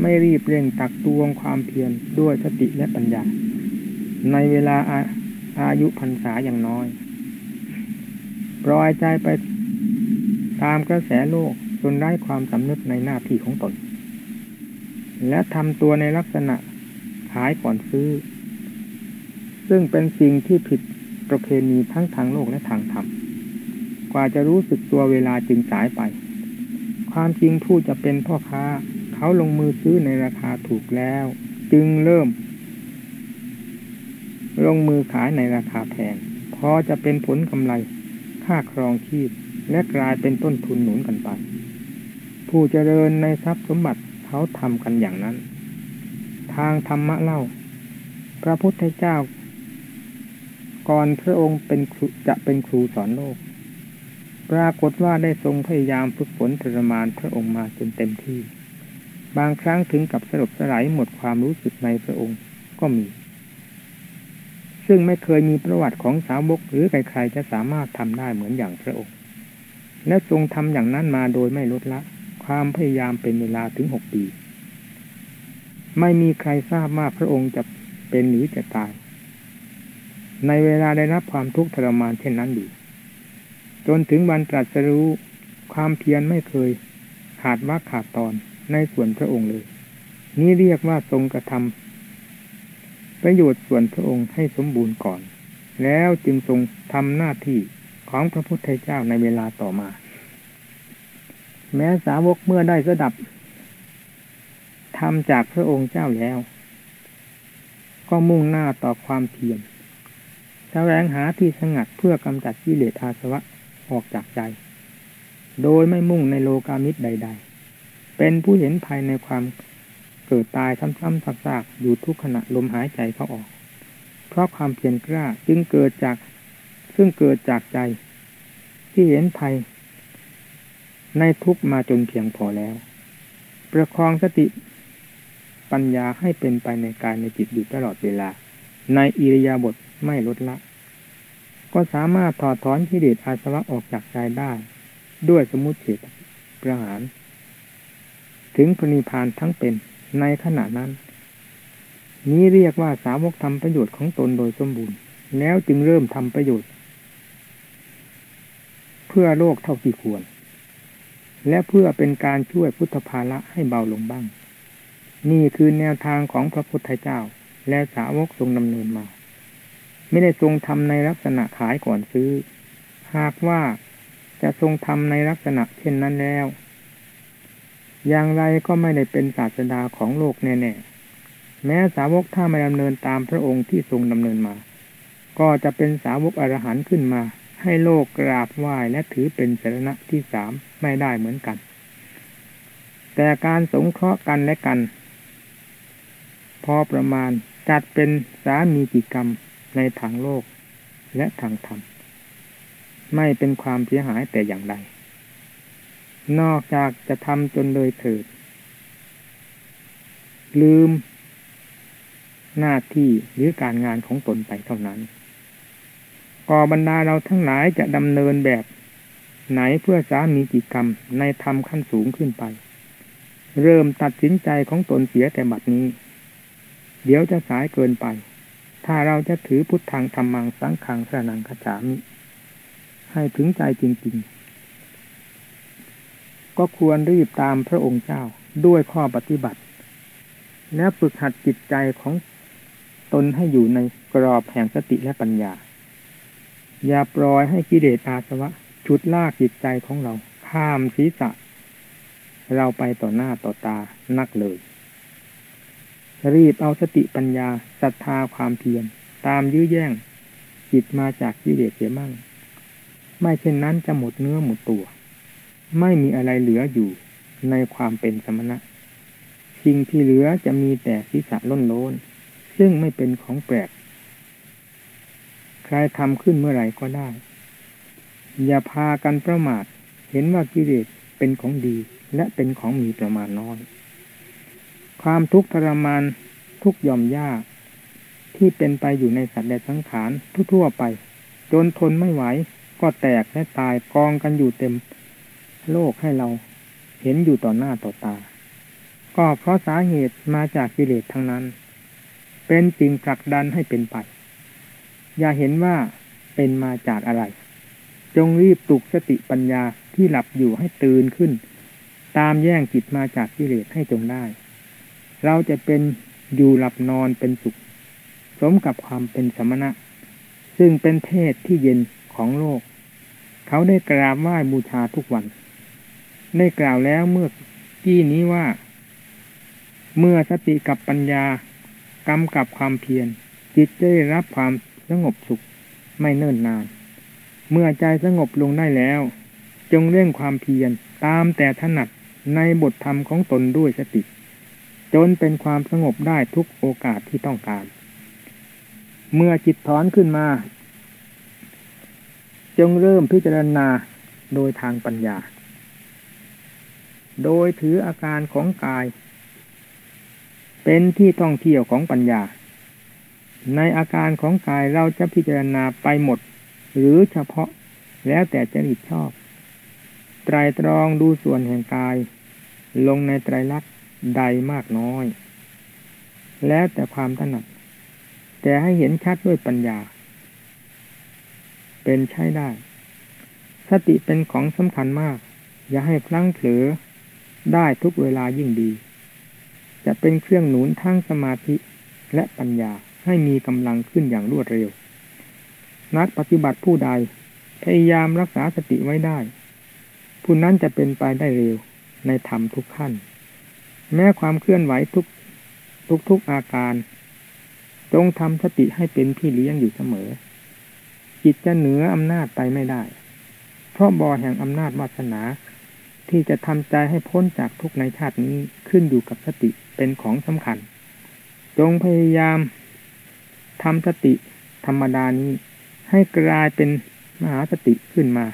ไม่รีบเร่งตักตวงความเพียรด้วยสติและปัญญา ในเวลาอาอายุพรรษาอย่างน้อย ปล่อยใจไปตามกระแสโลกจนได้ความสำนึกในหน้าที่ของตน และทำตัวในลักษณะขายก่อนซื้อ ซึ่งเป็นสิ่งที่ผิดประเพณีทั้งทางโลกและทางธรรม กว่าจะรู้สึกตัวเวลาจึงสายไป ความจริงผู้จะเป็นพ่อค้า เขาลงมือซื้อในราคาถูกแล้ว จึงเริ่ม ลงมือขายในราคาแพงพอจะเป็นผลกำไร ค่าครองชีพ และกลายเป็นต้นทุนหนุนกันไป ผู้เจริญในทรัพย์สมบัติเขาทำกันอย่างนั้น ทางธรรมะเล่า พระพุทธเจ้า ก่อนพระองค์เป็นจะเป็นครูสอนโลก ปรากฏว่าได้ทรงพยายามฝึกฝนทรมานพระองค์มาจนเต็มที่ บางครั้งถึงกับสลบสลายหมดความรู้สึกในพระองค์ก็มี ซึ่งไม่เคยมีประวัติของสาวกหรือใครๆจะสามารถทำได้เหมือนอย่างพระองค์ และทรงทำอย่างนั้นมาโดยไม่ลดละ ความพยายามเป็นเวลาถึงหกปี ไม่มีใครทราบว่าพระองค์จะเป็นหรือจะตาย ในเวลาได้รับความทุกข์ทรมานเช่นนั้นอยู่จนถึงวันตรัสรู้ความเพียรไม่เคยขาดว่าขาดตอนในส่วนพระองค์เลย นี่เรียกว่าทรงกระทำ ประโยชน์ส่วนพระองค์ให้สมบูรณ์ก่อน แล้วจึงทรงทำหน้าที่ของพระพุทธเจ้าในเวลาต่อมา แม้สาวกเมื่อได้สดับทำจากพระองค์เจ้าแล้ว ก็มุ่งหน้าต่อความเพียรแสวงหาที่สงัดเพื่อกำจัดกิเลสอาสวะออกจากใจ โดยไม่มุ่งในโลกามิตรใด ๆ เป็นผู้เห็นภายในความ เกิดตายซ้ำๆซากๆอยู่ทุกขณะลมหายใจเขาออก เพราะความเพียรกล้าจึงเกิดจากซึ่งเกิดจากใจ ที่เห็นภัย ในทุกมาจนเพียงพอแล้ว ประคองสติปัญญาให้เป็นไปในกายในจิตอยู่ตลอดเวลา ในอิริยาบถไม่ลดละ ก็สามารถถอดถอนกิเลสอาสวะออกจากใจได้ ด้วยสมุติเฉตประหาร ถึงพนิพานทั้งเป็น ในขณะนั้น นี้เรียกว่าสาวกทำประโยชน์ของตนโดยสมบูรณ์ แล้วจึงเริ่มทำประโยชน์ เพื่อโลกเท่าที่ควร และเพื่อเป็นการช่วยพุทธภาระให้เบาลงบ้าง นี่คือแนวทางของพระพุทธเจ้า และสาวกทรงดำเนินมา ไม่ได้ทรงทำในลักษณะขายก่อนซื้อ หากว่าจะทรงทำในลักษณะเช่นนั้นแล้ว อย่างไรก็ไม่ได้เป็นศาสดาของโลกแน่ๆ แม้สาวกถ้าไม่ดำเนินตามพระองค์ที่ทรงดำเนินมา ก็จะเป็นสาวกอรหันต์ขึ้นมา ให้โลกกราบไหว้และถือเป็นสาระที่สามไม่ได้เหมือนกัน แต่การสงเคราะห์กันและกัน พอประมาณจัดเป็นสามีกิกรรมในทางโลกและทางธรรม ไม่เป็นความเสียหายแต่อย่างใด นอกจากจะทำจนเลยเถิด ลืม หน้าที่หรือการงานของตนไปเท่านั้นก่อบรรดาเราทั้งหลายจะดำเนินแบบไหนเพื่อสามีกิจกรรมในธรรมขั้นสูงขึ้นไป เริ่มตัดสินใจของตนเสียแต่บัดนี้ เดี๋ยวจะสายเกินไป ถ้าเราจะถือพุทธังธรรมังสังขังสนังขจามิ ให้ถึงใจจริง ๆ ก็ควรรีบตามพระองค์เจ้าด้วยข้อปฏิบัติ และฝึกหัดจิตใจของตนให้อยู่ในกรอบแห่งสติและปัญญา อย่าปล่อยให้กิเลสอาสวะ ชุดลากจิตใจของเรา ข้ามศีรษะ เราไปต่อหน้าต่อตานักเลย รีบเอาสติปัญญาศรัทธาความเพียรตามยื้อแย่งจิตมาจากกิเลสเสียมั่ง ไม่เช่นนั้นจะหมดเนื้อหมดตัว ไม่มีอะไรเหลืออยู่ในความเป็นสมณะ สิ่งที่เหลือจะมีแต่ศีรษะล้นโลนซึ่งไม่เป็นของแปลก ใครทำขึ้นเมื่อไหร่ก็ได้ อย่าพากันประมาท เห็นว่ากิเลสเป็นของดีและเป็นของมีประมาณน้อย ความทุกข์ทรมานทุกยอมยากที่เป็นไปอยู่ในสัตว์และสังขารทั่วไป จนทนไม่ไหวก็แตกและตายกองกันอยู่เต็ม โลกให้เราเห็นอยู่ต่อหน้าต่อตา ก็เพราะสาเหตุมาจากกิเลสทั้งนั้น เป็นสิ่งผลักดันให้เป็นไป อย่าเห็นว่าเป็นมาจากอะไร จงรีบปลุกสติปัญญาที่หลับอยู่ให้ตื่นขึ้น ตามแย่งจิตมาจากกิเลสให้จงได้ เราจะเป็นอยู่หลับนอนเป็นสุข สมกับความเป็นสมณะ ซึ่งเป็นเพศที่เย็นของโลก เขาได้กราบไหว้บูชาทุกวัน ได้กล่าวแล้วเมื่อกี้นี้ว่า เมื่อสติกับปัญญากำกับความเพียรจิตจะได้รับความสงบสุขไม่เนิ่นนาน เมื่อใจสงบลงได้แล้ว จงเร่งความเพียรตามแต่ถนัดในบทธรรมของตนด้วยสติ จนเป็นความสงบได้ทุกโอกาสที่ต้องการ เมื่อจิตถอนขึ้นมา จงเริ่มพิจารณาโดยทางปัญญา โดยถืออาการของกาย เป็นที่ท่องเที่ยวของปัญญา ในอาการของกายเราจะพิจารณาไปหมด หรือเฉพาะแล้วแต่จริตชอบ ไตรตรองดูส่วนแห่งกาย ลงในไตรลักษณ์ใดมากน้อย แล้วแต่ความถนัด แต่ให้เห็นชัดด้วยปัญญา เป็นใช้ได้ สติเป็นของสำคัญมาก อย่าให้พลั้งเผลอ ได้ทุกเวลายิ่งดี จะเป็นเครื่องหนุนทั้งสมาธิและปัญญาให้มีกำลังขึ้นอย่างรวดเร็ว นักปฏิบัติผู้ใดพยายามรักษาสติไว้ได้ ผู้นั้นจะเป็นไปได้เร็วในธรรมทุกขั้น แม้ความเคลื่อนไหวทุกทุกทุกอาการ จงทำสติให้เป็นพี่เลี้ยงอยู่เสมอ จิตจะเหนืออำนาจไปไม่ได้ เพราะบอแห่งอำนาจวาสนา ที่จะทำใจให้พ้นจากทุกในชาตินี้ขึ้นอยู่กับสติเป็นของสำคัญ จงพยายามทำสติธรรมดานี้ให้กลายเป็นมหาสติขึ้นมา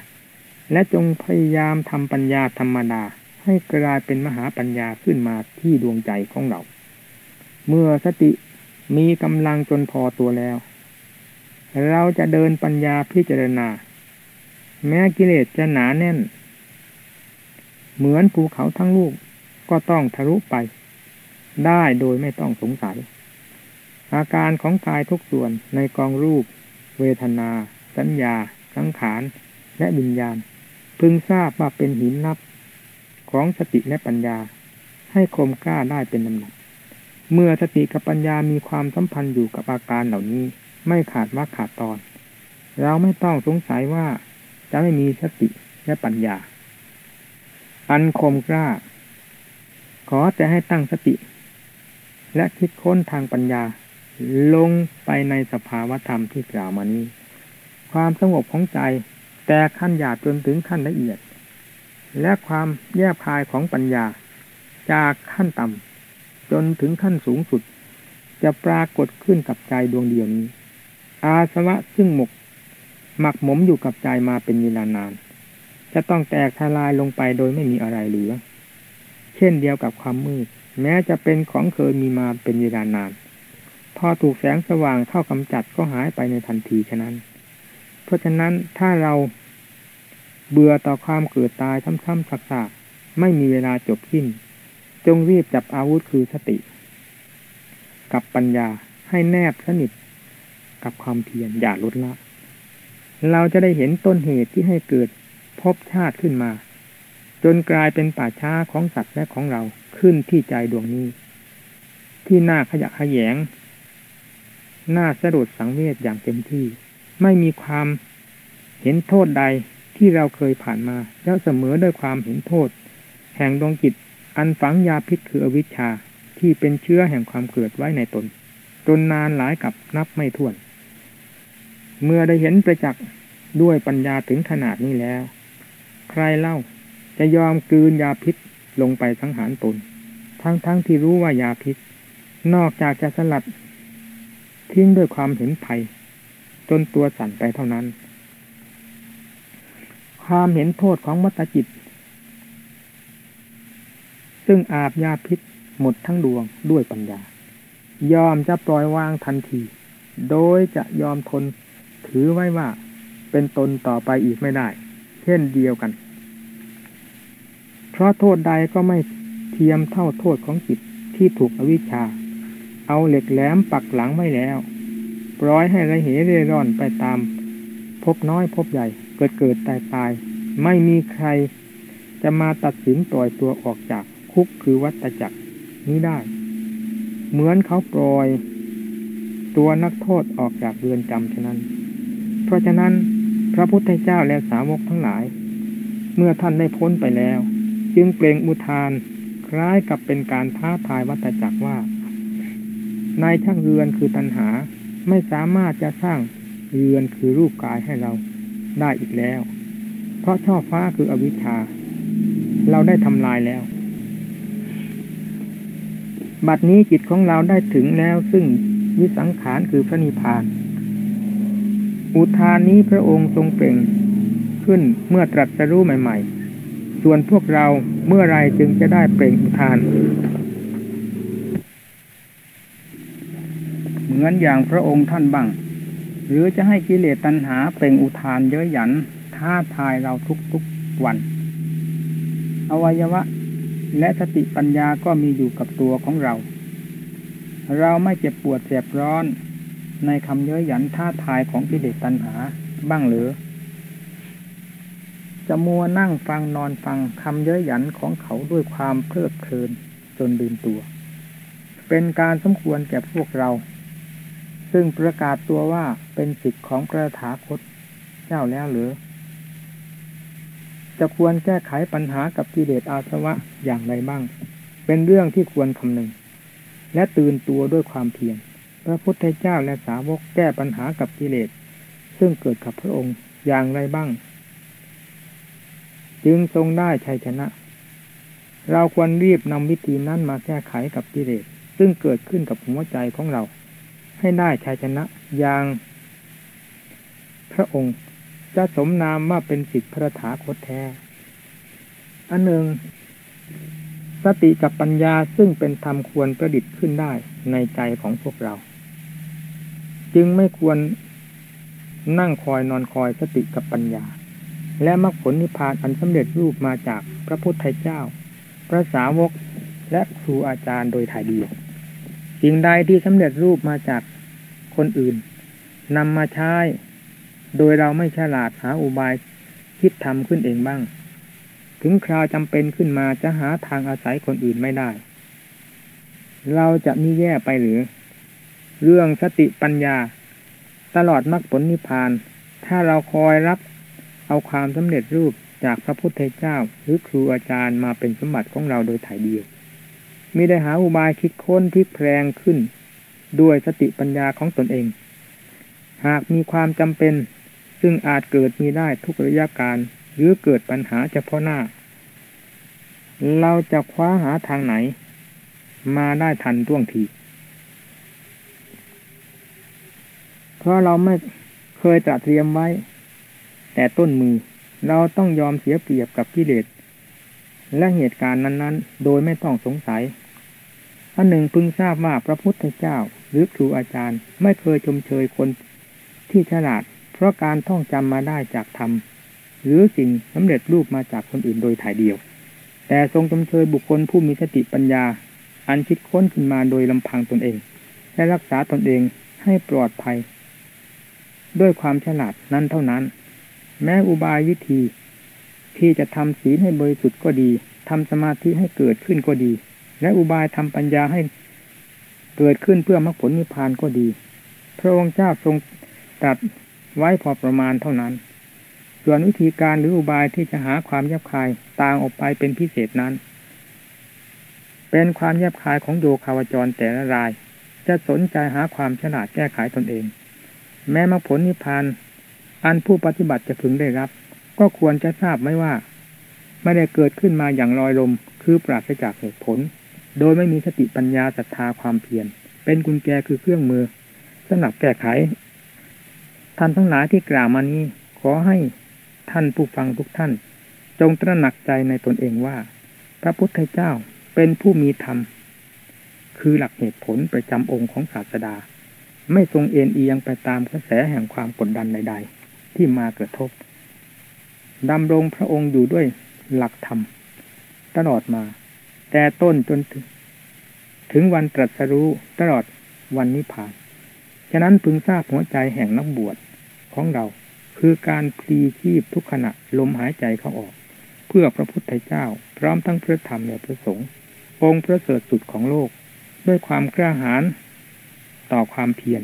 และจงพยายามทำปัญญาธรรมดา ให้กลายเป็นมหาปัญญาขึ้นมาที่ดวงใจของเรา เมื่อสติมีกำลังจนพอตัวแล้ว เราจะเดินปัญญาพิจารณา แม้กิเลสจะหนาแน่น เหมือนภูเขาทั้งลูกก็ต้องทะลุไป ได้โดยไม่ต้องสงสัย อาการของกายทุกส่วนในกองรูป เวทนา สัญญา สังขาร และวิญญาณ พึงทราบว่าเป็นหินนับ ของสติและปัญญา ให้คมกล้าได้เป็นลำดับเมื่อสติกับปัญญามีความสัมพันธ์อยู่กับอาการเหล่านี้ ไม่ขาดว่าขาดตอน เราไม่ต้องสงสัยว่าจะไม่มีสติและปัญญา อันคมกล้า ขอแต่ให้ตั้งสติ และคิดค้นทางปัญญา ลงไปในสภาวธรรมที่กล่าวมานี้ ความสงบของใจ แต่ขั้นหยาบจนถึงขั้นละเอียด และความแยบคายของปัญญา จากขั้นต่ำจนถึงขั้นสูงสุด จะปรากฏขึ้นกับใจดวงเดียวนี้ อาสวะซึ่งหมกหมักหมมอยู่กับใจมาเป็นเวลานาน จะต้องแตกทลายลงไปโดยไม่มีอะไรเหลือ เช่นเดียวกับความมืด แม้จะเป็นของเคยมีมาเป็นเวลานาน พอถูกแสงสว่างเข้ากำจัดก็หายไปในทันทีฉะนั้น เพราะฉะนั้นถ้าเราเบื่อต่อความเกิดตายซ้ำๆซักๆไม่มีเวลาจบสิ้น จงรีบจับอาวุธคือสติ กับปัญญาให้แนบสนิทกับความเพียรอย่าลดละ เราจะได้เห็นต้นเหตุที่ให้เกิด พบชาติขึ้นมา จนกลายเป็นป่าช้าของสัตว์และของเราขึ้นที่ใจดวงนี้ ที่น่าขยะขยงน่าสะดุดสังเวชอย่างเต็มที่ ไม่มีความเห็นโทษใดที่เราเคยผ่านมาแล้วเสมอด้วยความเห็นโทษ แห่งดวงจิตอันฝังยาพิษคืออวิชชาที่เป็นเชื้อแห่งความเกิดไว้ในตน จนนานหลายกับนับไม่ถ้วน เมื่อได้เห็นประจักษ์ด้วยปัญญาถึงขนาดนี้แล้ว ใครเล่า จะยอมกืนยาพิษลงไปสังหารตน ทั้งๆทที่รู้ว่ายาพิษ นอกจากจะสลัด ทิ้งด้วยความเห็นภัย จนตัวสั่นไปเท่านั้น ความเห็นโทษของมัตจิต ซึ่งอาบยาพิษหมดทั้งดวงด้วยปัญญา ยอมจะปล่อยวางทันที โดยจะยอมทนถือไว้ว่าเป็นตนต่อไปอีกไม่ได้ เช่นเดียวกัน เพราะโทษใดก็ไม่เทียมเท่าโทษของจิตที่ถูกอวิชชา เอาเหล็กแหลมปักหลังไว้แล้ว ปล่อยให้ระเหเร่ร่อนไปตาม พบน้อยพบใหญ่ เกิดเกิดตายตาย ไม่มีใครจะมาตัดสินปล่อยตัวออกจากคุกคือวัตจักรนี้ได้ เหมือนเขาปล่อย ตัวนักโทษออกจากเรือนจำฉะนั้น เพราะฉะนั้น พระพุทธเจ้าและสาวกทั้งหลาย เมื่อท่านได้พ้นไปแล้ว จึงเปล่งอุทาน คล้ายกับเป็นการท้าทายวัตจักรว่า นายช่างเรือนคือตัณหาไม่สามารถจะสร้างเรือนคือรูปกายให้เราได้อีกแล้ว เพราะช่อฟ้าคืออวิชชา เราได้ทำลายแล้ว บัดนี้จิตของเราได้ถึงแล้วซึ่งวิสังขารคือพระนิพพาน อุทานนี้พระองค์ทรงเปล่งขึ้นเมื่อตรัสรู้ใหม่ ๆ ส่วนพวกเราเมื่อไรจึงจะได้เปล่งอุทาน เหมือนอย่างพระองค์ท่านบ้าง หรือจะให้กิเลสตัณหาเปล่งอุทานเย้ยหยันท้าทายเราทุกๆวัน อวัยวะ และสติปัญญาก็มีอยู่กับตัวของเรา เราไม่เจ็บปวดแสบร้อน ในคำเย้ยหยันท่าทายของกิเลสตัณหาบ้างหรือ จะมัวนั่งฟังนอนฟังคำเย้ยหยันของเขาด้วยความเพลิดเพลินจนลืมตัว เป็นการสมควรแก่พวกเรา ซึ่งประกาศตัวว่าเป็นสิทธิ์ของพระถาคตเจ้าแล้วหรือ จะควรแก้ไขปัญหากับกิเลสอาสวะอย่างไรบ้าง เป็นเรื่องที่ควรคำนึง และตื่นตัวด้วยความเพียร พระพุทธเจ้าและสาวกแก้ปัญหากับกิเลส ซึ่งเกิดกับพระองค์อย่างไรบ้าง จึงทรงได้ชัยชนะ เราควรรีบนำวิธีนั้นมาแก้ไขกับกิเลส ซึ่งเกิดขึ้นกับหัวใจของเรา ให้ได้ชัยชนะอย่าง พระองค์จะสมนามว่าเป็นสิทธิพระถาคตแท้ อันหนึ่ง สติกับปัญญาซึ่งเป็นธรรมควรประดิษฐ์ขึ้นได้ในใจของพวกเรา จึงไม่ควรนั่งคอยนอนคอยสติกับปัญญา และมรรคผลนิพพานอันสำเร็จรูปมาจากพระพุทธเจ้า พระสาวกและครูอาจารย์โดยถ่ายเดียวสิ่งใดที่สำเร็จรูปมาจากคนอื่นนำมาใช้ โดยเราไม่ฉลาดหาอุบายคิดทำขึ้นเองบ้าง ถึงคราวจำเป็นขึ้นมาจะหาทางอาศัยคนอื่นไม่ได้ เราจะมีแย่ไปหรือ เรื่องสติปัญญา ตลอดมรรคผลนิพพาน ถ้าเราคอยรับเอาความสำเร็จรูปจากพระพุทธเจ้า หรือครูอาจารย์มาเป็นสมบัติของเราโดยถ่ายเดียวมีได้หาอุบายคิดค้นพลิกแพลงขึ้น ด้วยสติปัญญาของตนเอง หากมีความจำเป็น ซึ่งอาจเกิดมีได้ทุกระยะการ หรือเกิดปัญหาเฉพาะหน้า เราจะคว้าหาทางไหน มาได้ทันท่วงที เพ ราะเราไม่เคยตระเตรียมไว้ แต่ต้นมือเราต้องยอมเสียเปรียบกับกิเลสและเหตุการณ์นั้น ๆ โดยไม่ต้องสงสัยอันหนึ่งพึงทราบว่าพระพุทธเจ้าหรือครูอาจารย์ ไม่เคยชมเชยคนที่ฉลาด เพราะการท่องจำมาได้จากธรรม หรือสิ่งสำเร็จรูปมาจากคนอื่นโดยถ่ายเดียว แต่ทรงจำเชยบุคคลผู้มีสติปัญญา อันคิดค้นขึ้นมาโดยลำพังตนเอง และรักษาตนเองให้ปลอดภัย ด้วยความฉลาดนั้นเท่านั้น แม้อุบายวิธี ที่จะทำศีลให้บริสุทธิ์ก็ดีทำสมาธิให้เกิดขึ้นก็ดี และอุบายทำปัญญาให้เกิดขึ้นเพื่อมรรคผลนิพพานก็ดี พระองค์เจ้าทรงตัดไว้พอประมาณเท่านั้น ส่วนวิธีการหรืออุบายที่จะหาความแยบคายต่างออกไปเป็นพิเศษนั้น เป็นความแยบคายของโยคาวจรแต่ละราย จะสนใจหาความฉลาดแก้ไขตนเอง แม้มรรคผลนิพพาน อันผู้ปฏิบัติจะพึงได้รับ ก็ควรจะทราบไม่ว่า ไม่ได้เกิดขึ้นมาอย่างลอยลม คือปราศจากเหตุผล โดยไม่มีสติปัญญาศรัทธาความเพียร เป็นกุญแจคือเครื่องมือสำหรับแก้ไข ท่านทั้งหลายที่กล่าวมานี้ ขอให้ท่านผู้ฟังทุกท่าน จงตระหนักใจในตนเองว่า พระพุทธเจ้าเป็นผู้มีธรรม คือหลักเหตุผลประจำองค์ของศาสดา ไม่ทรงเอ็นเอียงไปตามกระแสแห่งความกดดันใด ๆ ที่มากระทบดำรงพระองค์อยู่ด้วยหลักธรรม ตลอดมา แต่ต้นจนถึงถึงวันตรัสรู้ตลอดวันนิพพาน ฉะนั้นพึงทราบหัวใจแห่งนักบวชของเราคือการพลีชีพทุกขณะลมหายใจเข้าออก เพื่อพระพุทธเจ้า พร้อมทั้งพระธรรมและพระสงฆ์องค์พระเสริฐสุดของโลก ด้วยความกล้าหาญ ต่อความเพียร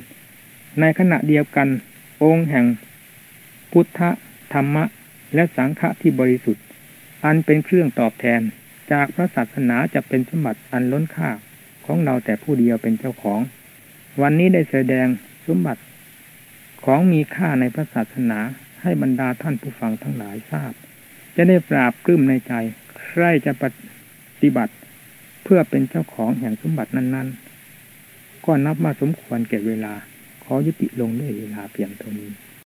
ในขณะเดียวกัน องค์แห่ง พุทธธรรมะ และสังฆะที่บริสุทธิ์ อันเป็นเครื่องตอบแทนจากพระศาสนาจะเป็นสมบัติอันล้นค่าของเราแต่ผู้เดียวเป็นเจ้าของ วันนี้ได้แสดงสมบัติของมีค่าในพระศาสนาให้บรรดาท่านผู้ฟังทั้งหลายทราบ จะได้ปราบกลื้มในใจ ใครจะปฏิบัติ เพื่อเป็นเจ้าของแห่งสมบัตินั้น ๆ ก็นับมาสมควรแก่เวลา ขอยุติลงด้วยเวลาเพียงเท่านี้